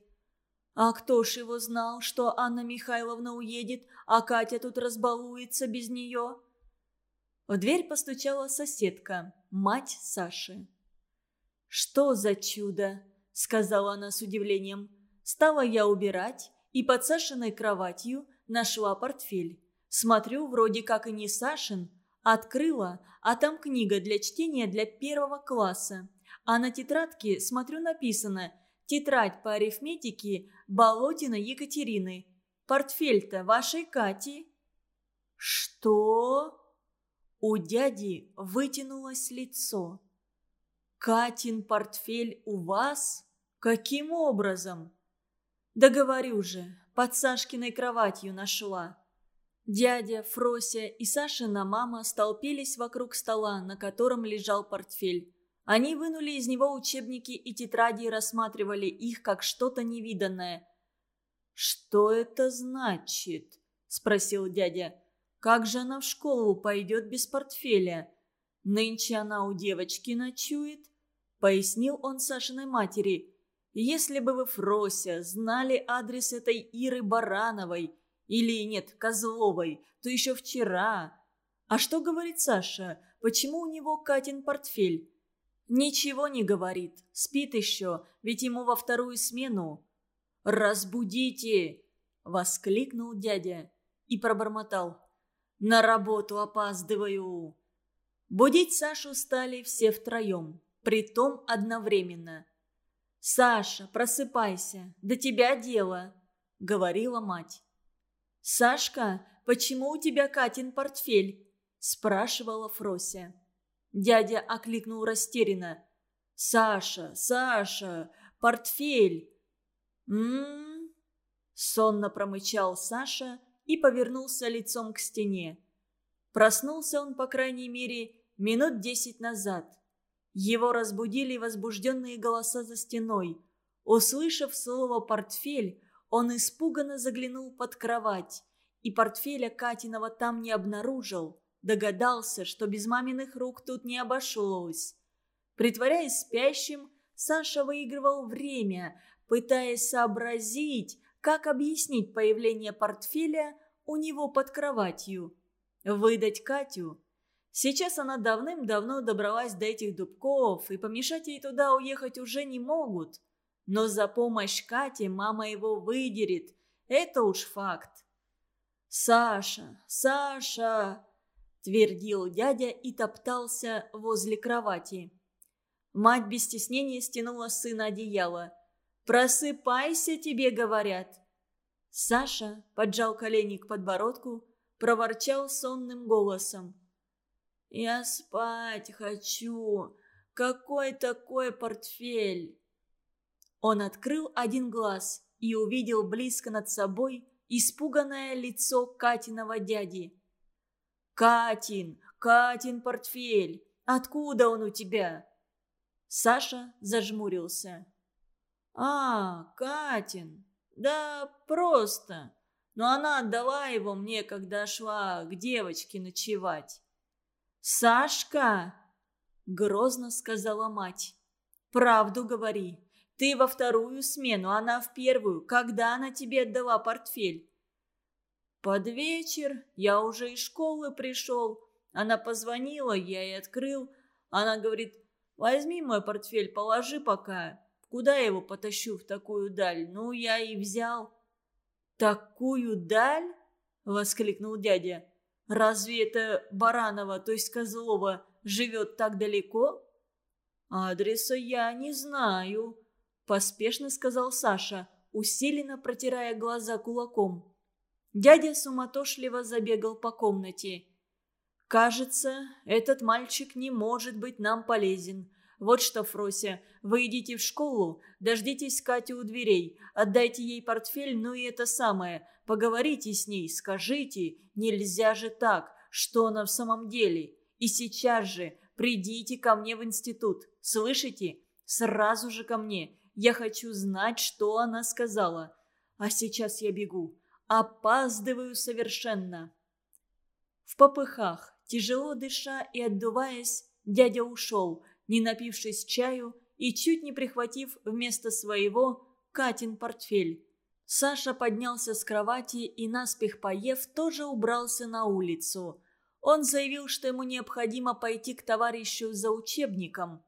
А кто ж его знал, что Анна Михайловна уедет, а Катя тут разбалуется без нее? В дверь постучала соседка, мать Саши. «Что за чудо?» – сказала она с удивлением. Стала я убирать, и под Сашиной кроватью нашла портфель. Смотрю, вроде как и не Сашин. Открыла, а там книга для чтения для первого класса. А на тетрадке, смотрю, написано «Тетрадь по арифметике Болотина Екатерины». Портфель-то вашей Кати. «Что?» У дяди вытянулось лицо. «Катин портфель у вас? Каким образом?» «Да говорю же, под Сашкиной кроватью нашла». Дядя, Фрося и Сашина мама столпились вокруг стола, на котором лежал портфель. Они вынули из него учебники и тетради и рассматривали их как что-то невиданное. «Что это значит?» – спросил дядя. «Как же она в школу пойдет без портфеля? Нынче она у девочки ночует?» пояснил он Сашиной матери. «Если бы вы, Фрося, знали адрес этой Иры Барановой, или нет, Козловой, то еще вчера...» «А что говорит Саша? Почему у него Катин портфель?» «Ничего не говорит. Спит еще, ведь ему во вторую смену». «Разбудите!» – воскликнул дядя и пробормотал. «На работу опаздываю!» Будить Сашу стали все втроем притом одновременно. «Саша, просыпайся, до тебя дело», — говорила мать. «Сашка, почему у тебя Катин портфель?» – спрашивала Фрося. Дядя окликнул растерянно. «Саша, Саша, портфель!» «М-м-м!» сонно промычал Саша и повернулся лицом к стене. Проснулся он, по крайней мере, минут десять назад. Его разбудили возбужденные голоса за стеной. Услышав слово «портфель», он испуганно заглянул под кровать. И портфеля Катиного там не обнаружил. Догадался, что без маминых рук тут не обошлось. Притворяясь спящим, Саша выигрывал время, пытаясь сообразить, как объяснить появление портфеля у него под кроватью. Выдать Катю Сейчас она давным-давно добралась до этих дубков, и помешать ей туда уехать уже не могут. Но за помощь Кате мама его выдерет. Это уж факт. «Саша! Саша!» – твердил дядя и топтался возле кровати. Мать без стеснения стянула сына одеяло. «Просыпайся, тебе говорят!» Саша поджал колени к подбородку, проворчал сонным голосом. «Я спать хочу. Какой такой портфель?» Он открыл один глаз и увидел близко над собой испуганное лицо Катиного дяди. «Катин! Катин портфель! Откуда он у тебя?» Саша зажмурился. «А, Катин! Да просто! Но она отдала его мне, когда шла к девочке ночевать». «Сашка!» – грозно сказала мать. «Правду говори. Ты во вторую смену, она в первую. Когда она тебе отдала портфель?» «Под вечер. Я уже из школы пришел. Она позвонила, я ей открыл. Она говорит, возьми мой портфель, положи пока. Куда я его потащу в такую даль? Ну, я и взял». «Такую даль?» – воскликнул дядя. Разве это Баранова, то есть Козлова, живет так далеко?» «Адреса я не знаю», – поспешно сказал Саша, усиленно протирая глаза кулаком. Дядя суматошливо забегал по комнате. «Кажется, этот мальчик не может быть нам полезен. Вот что, Фрося, вы идите в школу, дождитесь Кати у дверей, отдайте ей портфель, ну и это самое, Поговорите с ней, скажите, нельзя же так, что она в самом деле. И сейчас же придите ко мне в институт, слышите? Сразу же ко мне. Я хочу знать, что она сказала. А сейчас я бегу. Опаздываю совершенно. В попыхах, тяжело дыша и отдуваясь, дядя ушел, не напившись чаю и чуть не прихватив вместо своего Катин портфель. Саша поднялся с кровати и, наспех поев, тоже убрался на улицу. Он заявил, что ему необходимо пойти к товарищу за учебником.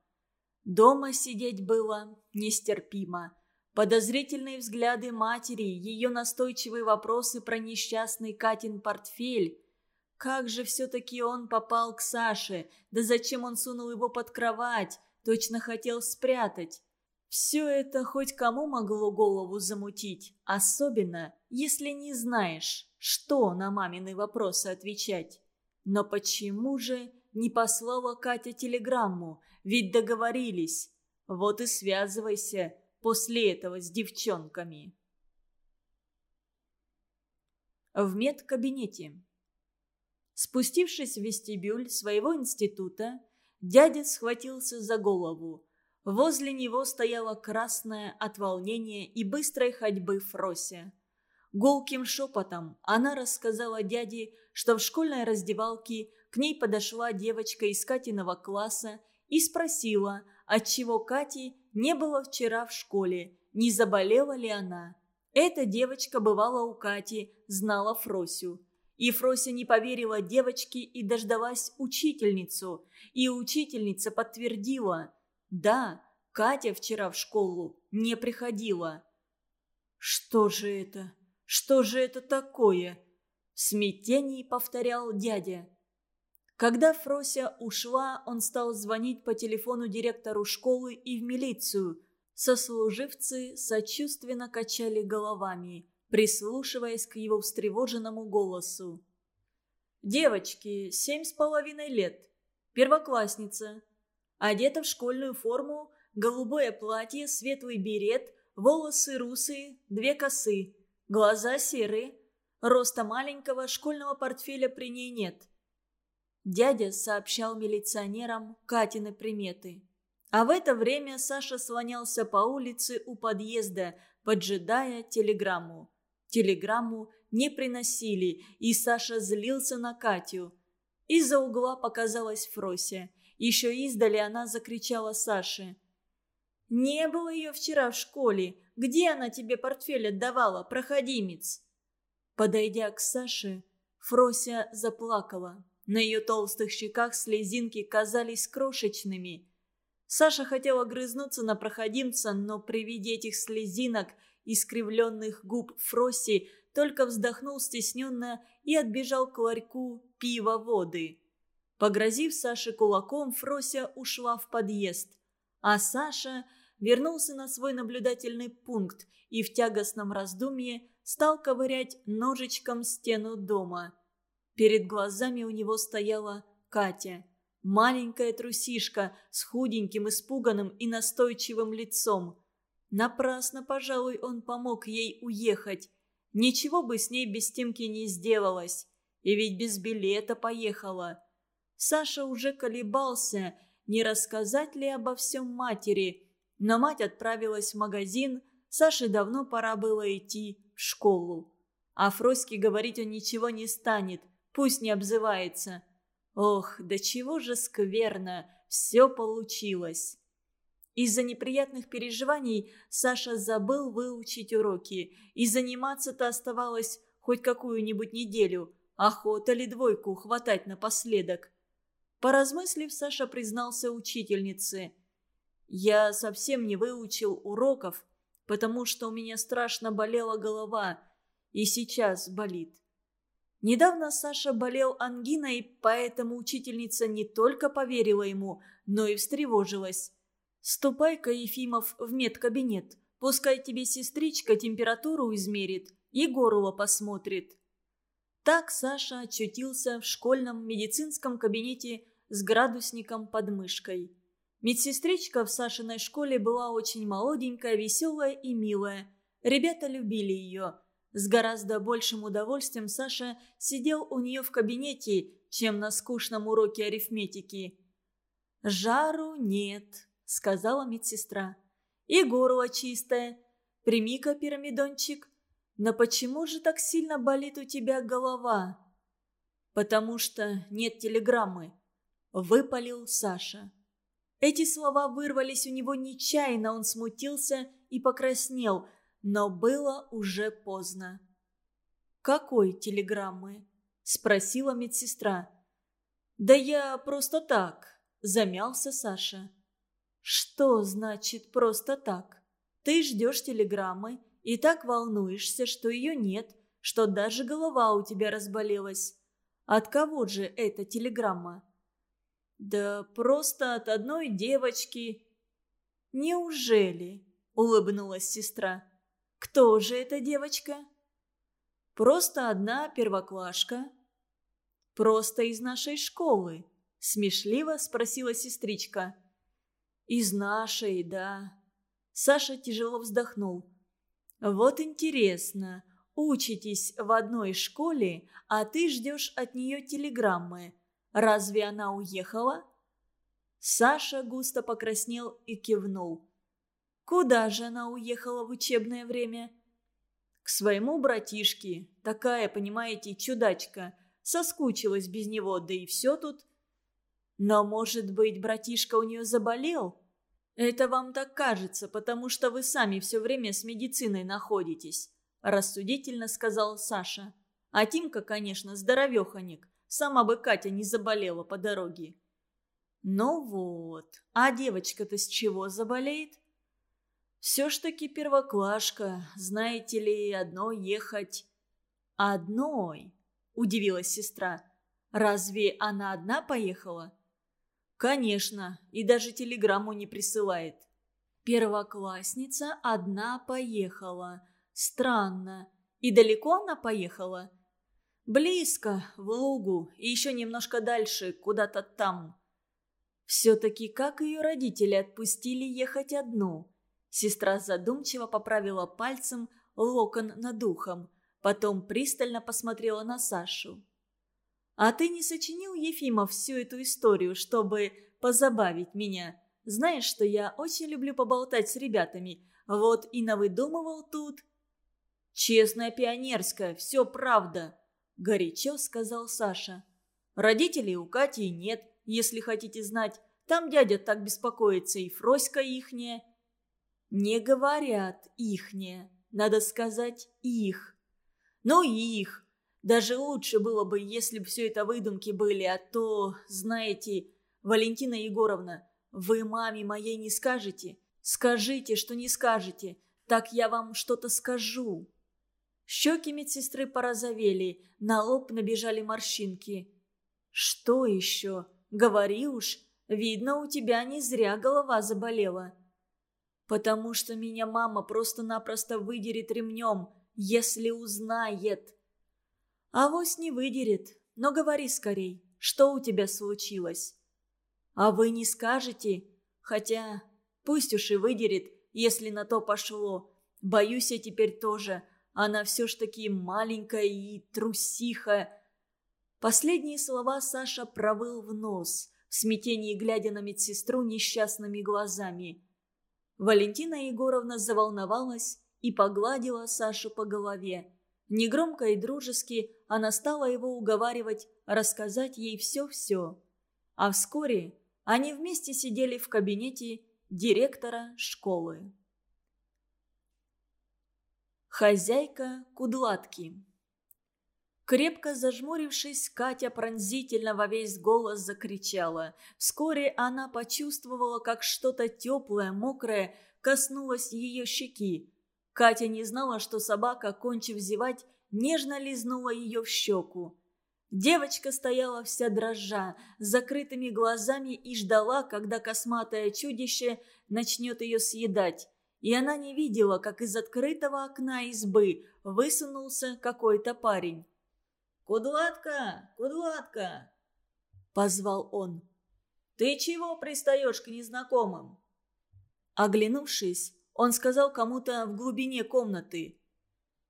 Дома сидеть было нестерпимо. Подозрительные взгляды матери, ее настойчивые вопросы про несчастный Катин портфель. Как же все-таки он попал к Саше? Да зачем он сунул его под кровать? Точно хотел спрятать. Все это хоть кому могло голову замутить, особенно если не знаешь, что на мамины вопросы отвечать. Но почему же не послала Катя телеграмму? Ведь договорились. Вот и связывайся после этого с девчонками. В медкабинете. Спустившись в вестибюль своего института, дядя схватился за голову. Возле него стояла красная от волнения и быстрой ходьбы Фрося. Голким шепотом она рассказала дяде, что в школьной раздевалке к ней подошла девочка из Катиного класса и спросила, отчего Кати не было вчера в школе, не заболела ли она. Эта девочка бывала у Кати, знала Фросю. И Фрося не поверила девочке и дождалась учительницу. И учительница подтвердила. Да, Катя вчера в школу не приходила. «Что же это? Что же это такое?» В смятении повторял дядя. Когда Фрося ушла, он стал звонить по телефону директору школы и в милицию. Сослуживцы сочувственно качали головами, прислушиваясь к его встревоженному голосу. «Девочки, семь с половиной лет. Первоклассница. Одета в школьную форму, голубое платье, светлый берет, волосы русые, две косы, глаза серые. Роста маленького школьного портфеля при ней нет». Дядя сообщал милиционерам Катины приметы. А в это время Саша слонялся по улице у подъезда, поджидая телеграмму. Телеграмму не приносили, и Саша злился на Катю. Из-за угла показалась Фрося. Еще издали она закричала Саше. «Не было ее вчера в школе. Где она тебе портфель отдавала, проходимец?» Подойдя к Саше, Фрося заплакала. На ее толстых щеках слезинки казались крошечными. Саша хотела грызнуться на проходимца, но при виде этих слезинок, искривленных губ Фроси, только вздохнул стесненно и отбежал к ларьку пива воды. Погрозив Саше кулаком, Фрося ушла в подъезд. А Саша вернулся на свой наблюдательный пункт и в тягостном раздумье стал ковырять ножичком стену дома – Перед глазами у него стояла Катя. Маленькая трусишка с худеньким, испуганным и настойчивым лицом. Напрасно, пожалуй, он помог ей уехать. Ничего бы с ней без Тимки не сделалось. И ведь без билета поехала. Саша уже колебался, не рассказать ли обо всем матери. Но мать отправилась в магазин, Саше давно пора было идти в школу. А Фроське говорить он ничего не станет. Пусть не обзывается. Ох, да чего же скверно все получилось. Из-за неприятных переживаний Саша забыл выучить уроки, и заниматься-то оставалось хоть какую-нибудь неделю. Охота ли двойку хватать напоследок? Поразмыслив, Саша признался учительнице. «Я совсем не выучил уроков, потому что у меня страшно болела голова, и сейчас болит. Недавно Саша болел ангиной, поэтому учительница не только поверила ему, но и встревожилась. «Ступай-ка, Ефимов, в медкабинет. Пускай тебе сестричка температуру измерит и горло посмотрит». Так Саша очутился в школьном медицинском кабинете с градусником под мышкой. Медсестричка в Сашиной школе была очень молоденькая, веселая и милая. Ребята любили ее – с гораздо большим удовольствием Саша сидел у нее в кабинете, чем на скучном уроке арифметики. «Жару нет», — сказала медсестра. «И горло чистое. Прими-ка пирамидончик. Но почему же так сильно болит у тебя голова?» «Потому что нет телеграммы», — выпалил Саша. Эти слова вырвались у него нечаянно, он смутился и покраснел — но было уже поздно. «Какой телеграммы?» – спросила медсестра. «Да я просто так», – замялся Саша. «Что значит просто так? Ты ждешь телеграммы и так волнуешься, что ее нет, что даже голова у тебя разболелась. От кого же эта телеграмма?» «Да просто от одной девочки». «Неужели?» – улыбнулась сестра. «Кто же эта девочка?» «Просто одна первоклашка». «Просто из нашей школы?» – смешливо спросила сестричка. «Из нашей, да». Саша тяжело вздохнул. «Вот интересно, учитесь в одной школе, а ты ждешь от нее телеграммы. Разве она уехала?» Саша густо покраснел и кивнул. «Куда же она уехала в учебное время?» «К своему братишке. Такая, понимаете, чудачка. Соскучилась без него, да и все тут». «Но, может быть, братишка у нее заболел?» «Это вам так кажется, потому что вы сами все время с медициной находитесь», – рассудительно сказал Саша. «А Тимка, конечно, здоровеханик. Сама бы Катя не заболела по дороге». «Ну вот, а девочка-то с чего заболеет?» «Все ж таки первоклашка, знаете ли, одной ехать...» «Одной?» – удивилась сестра. «Разве она одна поехала?» «Конечно, и даже телеграмму не присылает». «Первоклассница одна поехала. Странно. И далеко она поехала?» «Близко, в Лугу, и еще немножко дальше, куда-то там». «Все-таки как ее родители отпустили ехать одну?» Сестра задумчиво поправила пальцем локон над ухом, потом пристально посмотрела на Сашу. А ты не сочинил, Ефимов, всю эту историю, чтобы позабавить меня? Знаешь, что я очень люблю поболтать с ребятами. Вот и навыдумывал тут...» «Честная пионерская, все правда», — горячо сказал Саша. «Родителей у Кати нет, если хотите знать. Там дядя так беспокоится, и Фроська ихняя». «Не говорят ихняя, надо сказать их». «Ну, их. Даже лучше было бы, если бы все это выдумки были, а то, знаете, Валентина Егоровна, вы маме моей не скажете? Скажите, что не скажете, так я вам что-то скажу». Щеки медсестры порозовели, на лоб набежали морщинки. «Что еще? Говори уж, видно, у тебя не зря голова заболела». «Потому что меня мама просто-напросто выдерет ремнем, если узнает», Авось не выдерет, но говори скорей, что у тебя случилось. А вы не скажете, хотя пусть уж и выдерет, если на то пошло. Боюсь я теперь тоже, она все ж таки маленькая и трусиха. Последние слова Саша провыл в нос, в смятении глядя на медсестру несчастными глазами. Валентина Егоровна заволновалась и погладила Сашу по голове. Негромко и дружески она стала его уговаривать рассказать ей все-все. А вскоре они вместе сидели в кабинете директора школы. Хозяйка кудлатки Крепко зажмурившись, Катя пронзительно во весь голос закричала. Вскоре она почувствовала, как что-то теплое, мокрое коснулось ее щеки. Катя не знала, что собака, кончив зевать, нежно лизнула ее в щеку. Девочка стояла вся дрожа, с закрытыми глазами и ждала, когда косматое чудище начнет ее съедать. И она не видела, как из открытого окна избы высунулся какой-то парень. «Кудлатка! Кудлатка!» – позвал он. «Ты чего пристаешь к незнакомым?» Оглянувшись, он сказал кому-то в глубине комнаты.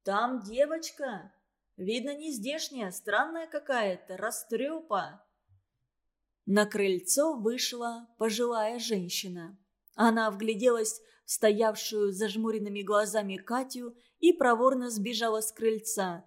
«Там девочка. Видно, не здешняя, странная какая-то, растрепа». На крыльцо вышла пожилая женщина. Она вгляделась в стоявшую зажмуренными глазами Катю и проворно сбежала с крыльца.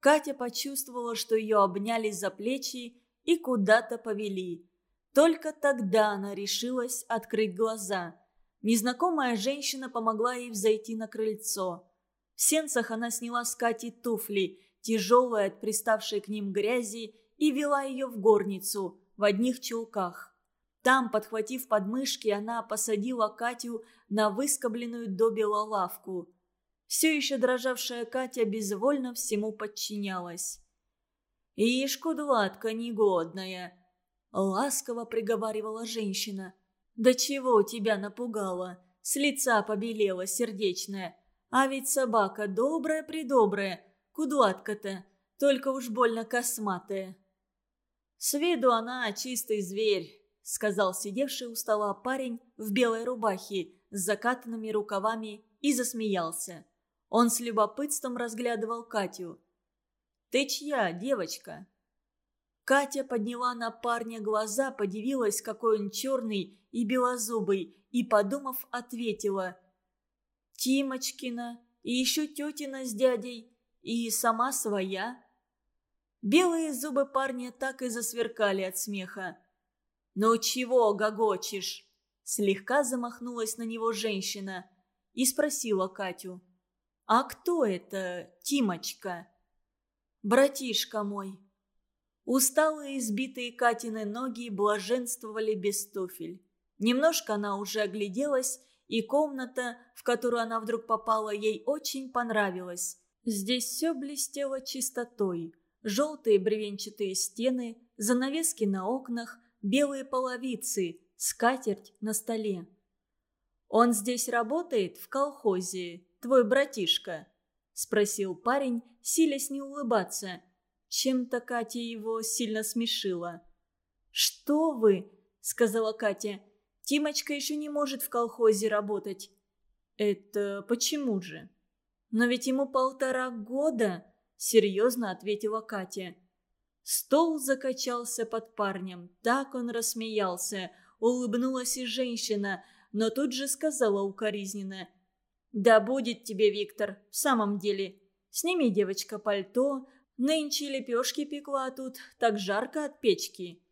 Катя почувствовала, что ее обняли за плечи и куда-то повели. Только тогда она решилась открыть глаза. Незнакомая женщина помогла ей взойти на крыльцо. В сенцах она сняла с Кати туфли, тяжелые от приставшей к ним грязи, и вела ее в горницу в одних чулках. Там, подхватив подмышки, она посадила Катю на выскобленную до бела лавку. Все еще дрожавшая Катя безвольно всему подчинялась. «Ишь, кудлатка негодная!» — ласково приговаривала женщина. «Да чего тебя напугала? С лица побелела сердечная. А ведь собака добрая-предобрая, кудлатка-то, только уж больно косматая». «С виду она чистый зверь», — сказал сидевший у стола парень в белой рубахе с закатанными рукавами и засмеялся. Он с любопытством разглядывал Катю. «Ты чья, девочка?» Катя подняла на парня глаза, подивилась, какой он черный и белозубый, и, подумав, ответила. «Тимочкина, и еще тетина с дядей, и сама своя». Белые зубы парня так и засверкали от смеха. «Ну чего гогочешь?» Слегка замахнулась на него женщина и спросила Катю. «А кто это Тимочка?» «Братишка мой». Усталые избитые Катины ноги блаженствовали без туфель. Немножко она уже огляделась, и комната, в которую она вдруг попала, ей очень понравилась. Здесь все блестело чистотой. Желтые бревенчатые стены, занавески на окнах – белые половицы, скатерть на столе. «Он здесь работает, в колхозе, твой братишка?» – спросил парень, силясь не улыбаться. Чем-то Катя его сильно смешила. «Что вы?» – сказала Катя. «Тимочка еще не может в колхозе работать». «Это почему же?» «Но ведь ему полтора года», – серьезно ответила Катя. Стол закачался под парнем. Так он рассмеялся. Улыбнулась и женщина, но тут же сказала укоризненно. «Да будет тебе, Виктор, в самом деле. Сними, девочка, пальто. Нынче лепешки пекла тут, так жарко от печки».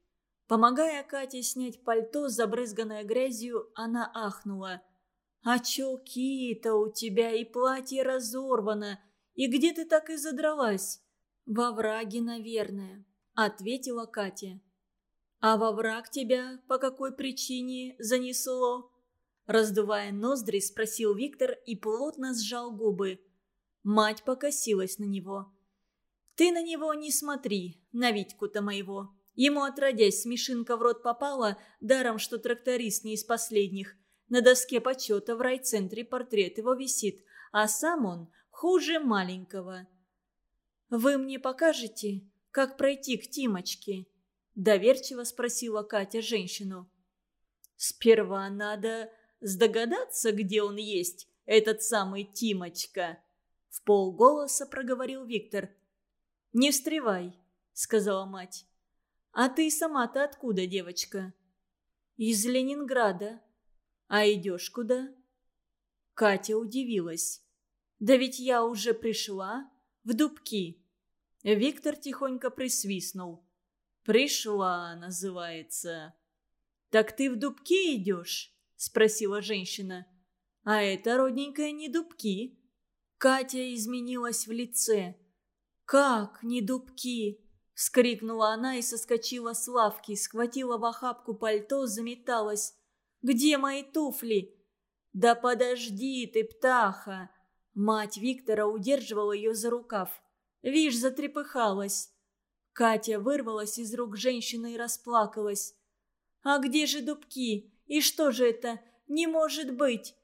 Помогая Кате снять пальто, забрызганное грязью, она ахнула. «А чулки-то у тебя и платье разорвано. И где ты так и задралась?» «Во враге, наверное ответила Катя. «А во враг тебя по какой причине занесло?» Раздувая ноздри, спросил Виктор и плотно сжал губы. Мать покосилась на него. «Ты на него не смотри, на Витьку-то моего. Ему отродясь смешинка в рот попала, даром, что тракторист не из последних. На доске почета в райцентре портрет его висит, а сам он хуже маленького». «Вы мне покажете?» как пройти к Тимочке?» – доверчиво спросила Катя женщину. «Сперва надо сдогадаться, где он есть, этот самый Тимочка», – в полголоса проговорил Виктор. «Не встревай», – сказала мать. «А ты сама-то откуда, девочка?» «Из Ленинграда». «А идешь куда?» Катя удивилась. «Да ведь я уже пришла в Дубки». Виктор тихонько присвистнул. «Пришла, называется». «Так ты в дубки идешь?» – спросила женщина. «А это, родненькая, не дубки». Катя изменилась в лице. «Как не дубки?» – вскрикнула она и соскочила с лавки, схватила в охапку пальто, заметалась. «Где мои туфли?» «Да подожди ты, птаха!» Мать Виктора удерживала ее за рукав. Вишь, затрепыхалась. Катя вырвалась из рук женщины и расплакалась. «А где же дубки? И что же это? Не может быть!»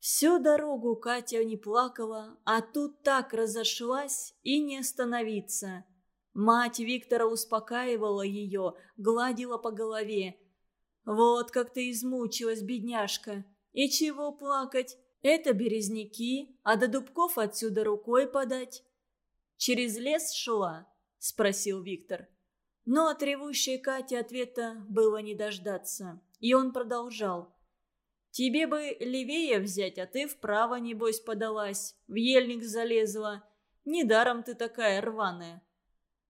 Всю дорогу Катя не плакала, а тут так разошлась и не остановиться. Мать Виктора успокаивала ее, гладила по голове. «Вот как ты измучилась, бедняжка! И чего плакать? Это березняки, а до дубков отсюда рукой подать. «Через лес шла?» – спросил Виктор. Но от ревущей Кати ответа было не дождаться. И он продолжал. «Тебе бы левее взять, а ты вправо, небось, подалась. В ельник залезла. Недаром ты такая рваная».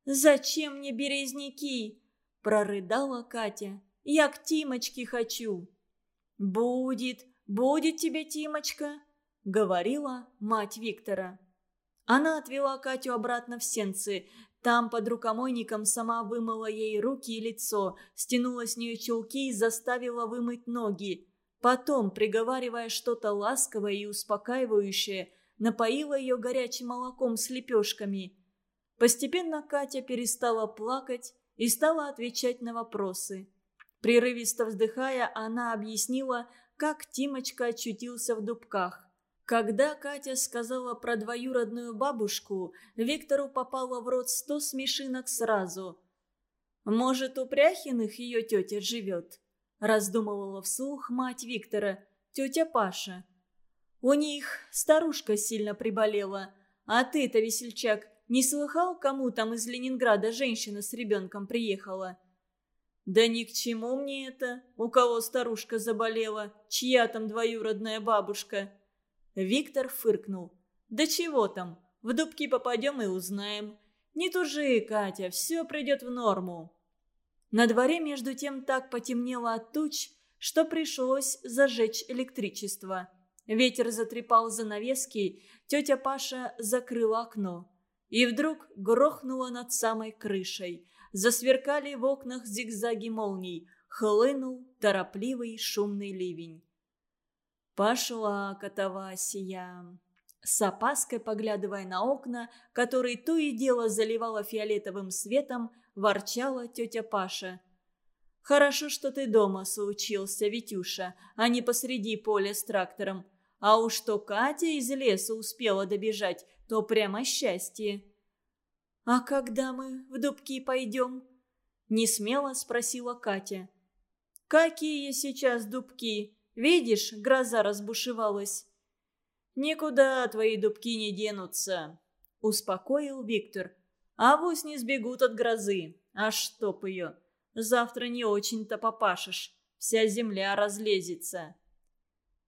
«Зачем мне березняки?» – прорыдала Катя. «Я к Тимочке хочу». «Будет, будет тебе Тимочка», – говорила мать Виктора. Она отвела Катю обратно в сенцы. Там под рукомойником сама вымыла ей руки и лицо, стянула с нее чулки и заставила вымыть ноги. Потом, приговаривая что-то ласковое и успокаивающее, напоила ее горячим молоком с лепешками. Постепенно Катя перестала плакать и стала отвечать на вопросы. Прерывисто вздыхая, она объяснила, как Тимочка очутился в дубках. Когда Катя сказала про двоюродную бабушку, Виктору попало в рот сто смешинок сразу. «Может, у Пряхиных ее тетя живет?» – раздумывала вслух мать Виктора, тетя Паша. «У них старушка сильно приболела. А ты-то, весельчак, не слыхал, кому там из Ленинграда женщина с ребенком приехала?» «Да ни к чему мне это. У кого старушка заболела? Чья там двоюродная бабушка?» Виктор фыркнул. «Да чего там? В дубки попадем и узнаем. Не тужи, Катя, все придет в норму». На дворе между тем так потемнело от туч, что пришлось зажечь электричество. Ветер затрепал занавески, тетя Паша закрыла окно. И вдруг грохнуло над самой крышей. Засверкали в окнах зигзаги молний, хлынул торопливый шумный ливень. Пошла Катавасия. С опаской поглядывая на окна, которые то и дело заливало фиолетовым светом, ворчала тетя Паша. «Хорошо, что ты дома случился, Витюша, а не посреди поля с трактором. А уж что Катя из леса успела добежать, то прямо счастье». «А когда мы в дубки пойдем?» – несмело спросила Катя. «Какие сейчас дубки?» Видишь, гроза разбушевалась». «Никуда твои дубки не денутся», — успокоил Виктор. «Авось не сбегут от грозы. А чтоб ее. Завтра не очень-то попашешь. Вся земля разлезется».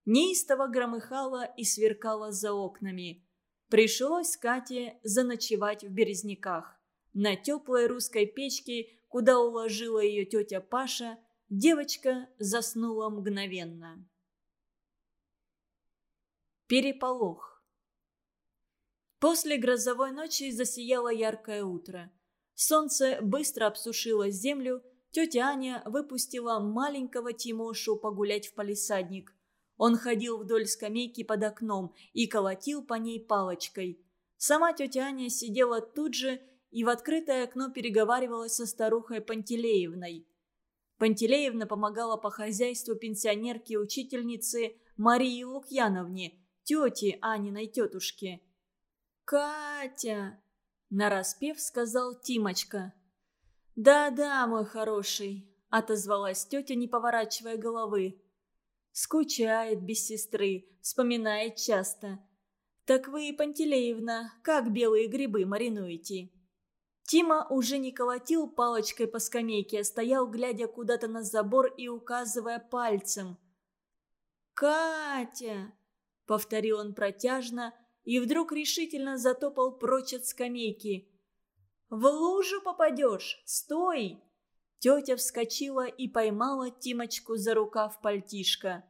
Неистово громыхало и сверкало за окнами. Пришлось Кате заночевать в Березняках. На теплой русской печке, куда уложила ее тетя Паша, Девочка заснула мгновенно. Переполох. После грозовой ночи засияло яркое утро. Солнце быстро обсушило землю, тетя Аня выпустила маленького Тимошу погулять в палисадник. Он ходил вдоль скамейки под окном и колотил по ней палочкой. Сама тетя Аня сидела тут же и в открытое окно переговаривалась со старухой Пантелеевной. Пантелеевна помогала по хозяйству пенсионерке-учительнице Марии Лукьяновне, тете Аниной тетушке. «Катя!» – нараспев сказал Тимочка. «Да-да, мой хороший», – отозвалась тетя, не поворачивая головы. «Скучает без сестры, вспоминает часто. Так вы, Пантелеевна, как белые грибы маринуете?» Тима уже не колотил палочкой по скамейке, а стоял, глядя куда-то на забор и указывая пальцем. «Катя!» — повторил он протяжно и вдруг решительно затопал прочь от скамейки. «В лужу попадешь! Стой!» Тетя вскочила и поймала Тимочку за рукав пальтишка.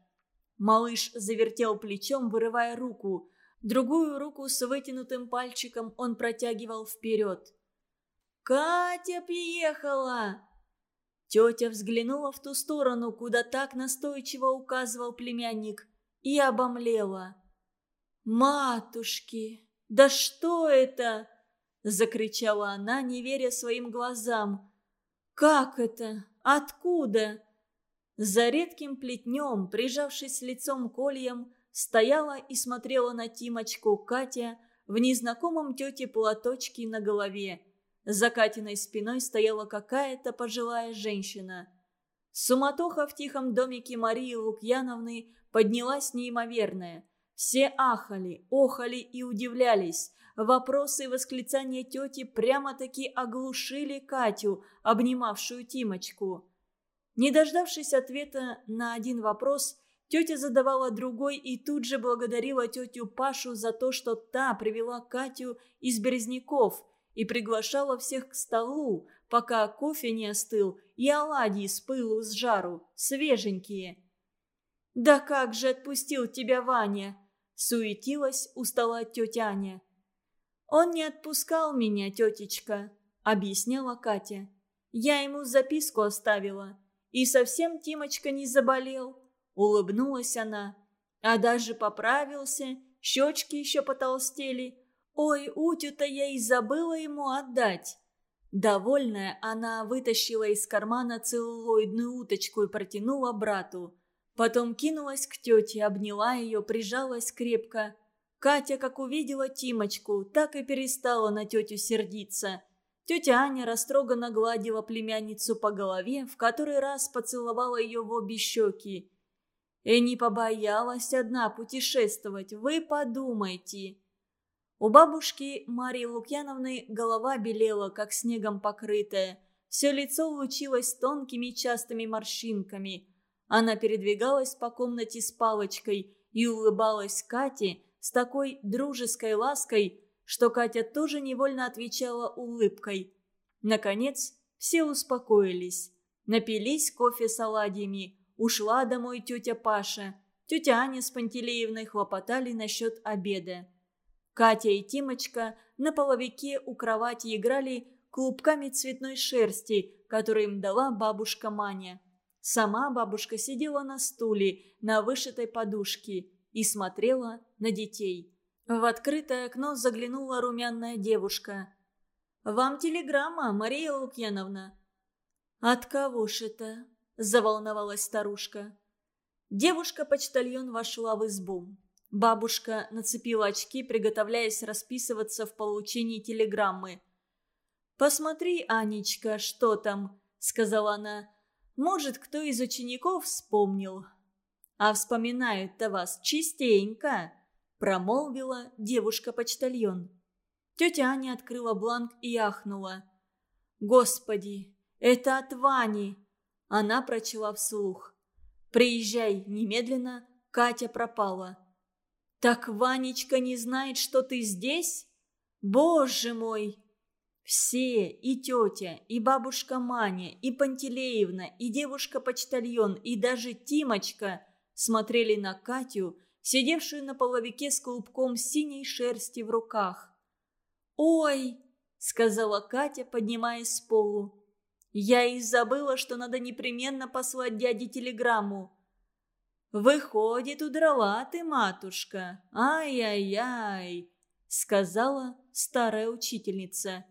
Малыш завертел плечом, вырывая руку. Другую руку с вытянутым пальчиком он протягивал вперед. «Катя приехала!» Тетя взглянула в ту сторону, куда так настойчиво указывал племянник, и обомлела. «Матушки, да что это?» – закричала она, не веря своим глазам. «Как это? Откуда?» За редким плетнем, прижавшись лицом к ольям, стояла и смотрела на Тимочку Катя в незнакомом тете платочке на голове. За Катиной спиной стояла какая-то пожилая женщина. Суматоха в тихом домике Марии Лукьяновны поднялась неимоверная. Все ахали, охали и удивлялись. Вопросы и восклицания тети прямо-таки оглушили Катю, обнимавшую Тимочку. Не дождавшись ответа на один вопрос, тетя задавала другой и тут же благодарила тетю Пашу за то, что та привела Катю из Березняков – и приглашала всех к столу, пока кофе не остыл и оладьи с пылу с жару, свеженькие. «Да как же отпустил тебя Ваня?» – суетилась у стола тетя Аня. «Он не отпускал меня, тетечка», – объясняла Катя. «Я ему записку оставила. И совсем Тимочка не заболел», — улыбнулась она. «А даже поправился, щечки еще потолстели. Ой, Утю-то я и забыла ему отдать». Довольная, она вытащила из кармана целлулоидную уточку и протянула брату. Потом кинулась к тете, обняла ее, прижалась крепко. Катя, как увидела Тимочку, так и перестала на тетю сердиться. Тетя Аня растроганно гладила племянницу по голове, в который раз поцеловала ее в обе щеки. «И не побоялась одна путешествовать, вы подумайте!» У бабушки Марии Лукьяновны голова белела, как снегом покрытая. Все лицо лучилось тонкими частыми морщинками. Она передвигалась по комнате с палочкой и улыбалась Кате с такой дружеской лаской, что Катя тоже невольно отвечала улыбкой. Наконец, все успокоились. Напились кофе с оладьями. Ушла домой тетя Паша. Тетя Аня с Пантелеевной хлопотали насчет обеда. Катя и Тимочка на половике у кровати играли клубками цветной шерсти, которые им дала бабушка Маня. Сама бабушка сидела на стуле на вышитой подушке и смотрела на детей. В открытое окно заглянула румяная девушка. «Вам телеграмма, Мария Лукьяновна». «От кого ж это?» – заволновалась старушка. Девушка-почтальон вошла в избу. Бабушка нацепила очки, приготовляясь расписываться в получении телеграммы. «Посмотри, Анечка, что там», — сказала она. «Может, кто из учеников вспомнил». «А вспоминают-то вас частенько», — промолвила девушка-почтальон. Тетя Аня открыла бланк и ахнула. «Господи, это от Вани!» Она прочла вслух. «Приезжай немедленно, Катя пропала». «Так Ванечка не знает, что ты здесь? Боже мой!» Все, и тетя, и бабушка Маня, и Пантелеевна, и девушка-почтальон, и даже Тимочка смотрели на Катю, сидевшую на половике с клубком синей шерсти в руках. «Ой!» — сказала Катя, поднимаясь с полу. «Я и забыла, что надо непременно послать дяде телеграмму. «Выходит, удрала ты, матушка! Ай-яй-яй!» — сказала старая учительница.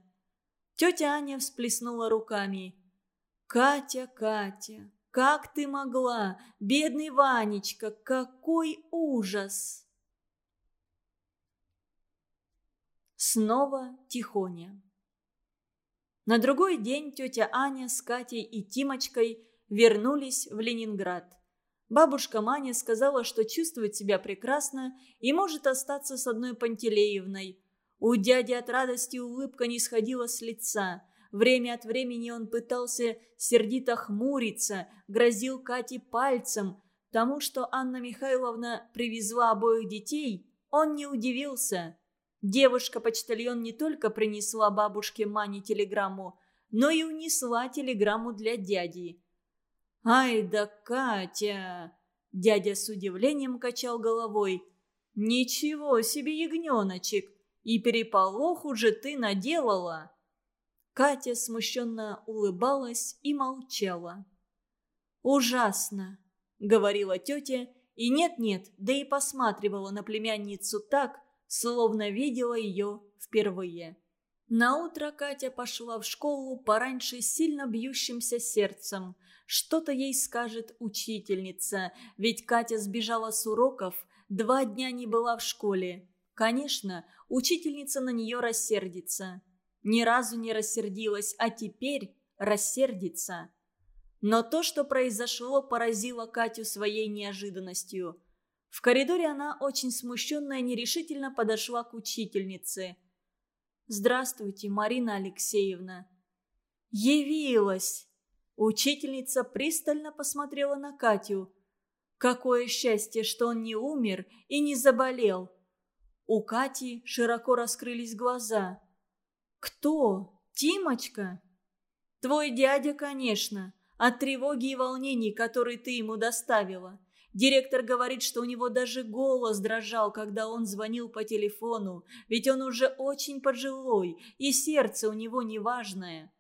Тетя Аня всплеснула руками. «Катя, Катя, как ты могла? Бедный Ванечка, какой ужас!» Снова Тихоня. На другой день тетя Аня с Катей и Тимочкой вернулись в Ленинград. Бабушка Маня сказала, что чувствует себя прекрасно и может остаться с одной Пантелеевной. У дяди от радости улыбка не сходила с лица. Время от времени он пытался сердито хмуриться, грозил Кате пальцем. Тому, что Анна Михайловна привезла обоих детей, он не удивился. Девушка-почтальон не только принесла бабушке Мане телеграмму, но и унесла телеграмму для дяди. «Ай да Катя!» Дядя с удивлением качал головой. «Ничего себе, ягненочек! И переполох уже ты наделала!» Катя смущенно улыбалась и молчала. «Ужасно!» — говорила тетя, и нет-нет, да и посматривала на племянницу так, словно видела ее впервые. Наутро Катя пошла в школу пораньше сильно бьющимся сердцем — что-то ей скажет учительница, ведь Катя сбежала с уроков, два дня не была в школе. Конечно, учительница на нее рассердится. Ни разу не рассердилась, а теперь рассердится. Но то, что произошло, поразило Катю своей неожиданностью. В коридоре она, очень смущенная, нерешительно подошла к учительнице. «Здравствуйте, Марина Алексеевна». «Явилась!» Учительница пристально посмотрела на Катю. Какое счастье, что он не умер и не заболел. У Кати широко раскрылись глаза. «Кто? Тимочка?» «Твой дядя, конечно, от тревоги и волнений, которые ты ему доставила. Директор говорит, что у него даже голос дрожал, когда он звонил по телефону, ведь он уже очень пожилой, и сердце у него неважное.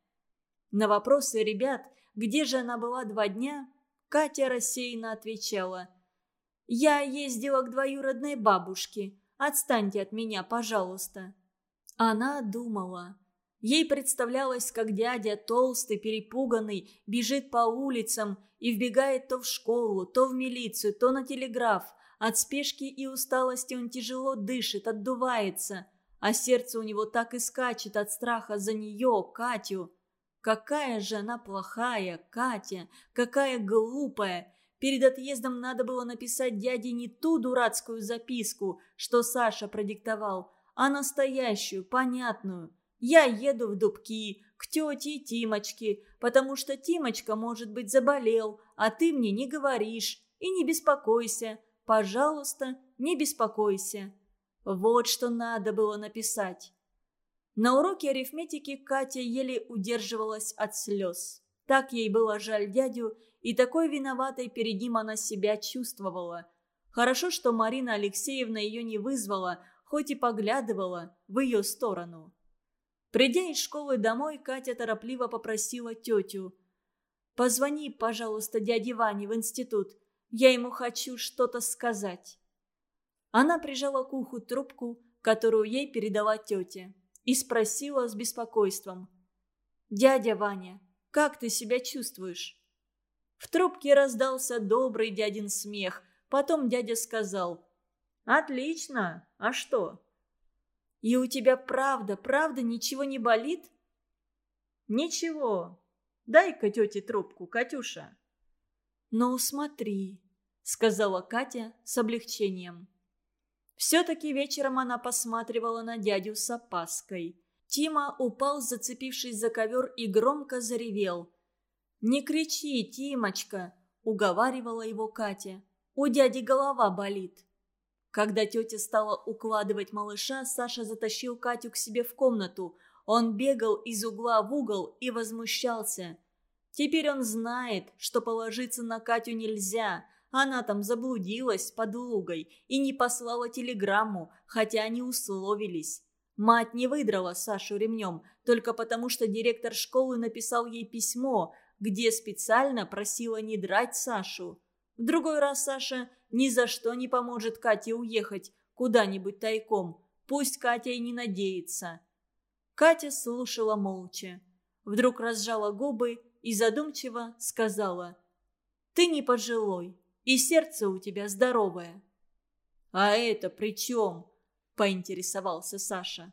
На вопросы ребят, где же она была два дня, Катя рассеянно отвечала. «Я ездила к двоюродной бабушке. Отстаньте от меня, пожалуйста». Она думала. Ей представлялось, как дядя, толстый, перепуганный, бежит по улицам и вбегает то в школу, то в милицию, то на телеграф. От спешки и усталости он тяжело дышит, отдувается, а сердце у него так и скачет от страха за нее, Катю. Какая же она плохая, Катя, какая глупая. Перед отъездом надо было написать дяде не ту дурацкую записку, что Саша продиктовал, а настоящую, понятную. Я еду в Дубки, к тете Тимочке, потому что Тимочка, может быть, заболел, а ты мне не говоришь. И не беспокойся, пожалуйста, не беспокойся. Вот что надо было написать. На уроке арифметики Катя еле удерживалась от слез. Так ей было жаль дядю, и такой виноватой перед ним она себя чувствовала. Хорошо, что Марина Алексеевна ее не вызвала, хоть и поглядывала в ее сторону. Придя из школы домой, Катя торопливо попросила тетю. «Позвони, пожалуйста, дяде Ване в институт. Я ему хочу что-то сказать». Она прижала к уху трубку, которую ей передала тетя, и спросила с беспокойством. «Дядя Ваня, как ты себя чувствуешь?» В трубке раздался добрый дядин смех. Потом дядя сказал. «Отлично. А что?» И у тебя правда, правда ничего не болит? Ничего. Дай-ка тете трубку, Катюша. Ну, смотри, сказала Катя с облегчением. Все-таки вечером она посматривала на дядю с опаской. Тима упал, зацепившись за ковер, и громко заревел. «Не кричи, Тимочка!» – уговаривала его Катя. «У дяди голова болит». Когда тетя стала укладывать малыша, Саша затащил Катю к себе в комнату. Он бегал из угла в угол и возмущался. Теперь он знает, что положиться на Катю нельзя. Она там заблудилась под лугой и не послала телеграмму, хотя они условились. Мать не выдрала Сашу ремнем, только потому что директор школы написал ей письмо, где специально просила не драть Сашу. В другой раз Саша ни за что не поможет Кате уехать куда-нибудь тайком. Пусть Катя и не надеется. Катя слушала молча. Вдруг разжала губы и задумчиво сказала. «Ты не пожилой, и сердце у тебя здоровое». «А это при чем?» – поинтересовался Саша.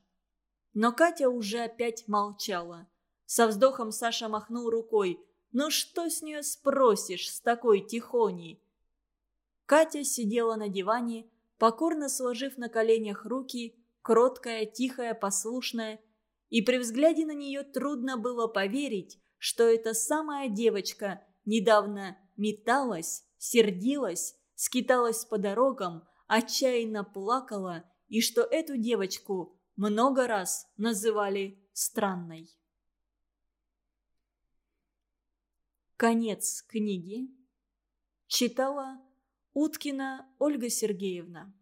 Но Катя уже опять молчала. Со вздохом Саша махнул рукой – ну что с нее спросишь с такой тихоней? Катя сидела на диване, покорно сложив на коленях руки, кроткая, тихая, послушная, и при взгляде на нее трудно было поверить, что эта самая девочка недавно металась, сердилась, скиталась по дорогам, отчаянно плакала, и что эту девочку много раз называли странной. Конец книги. Читала Уткина Ольга Сергеевна.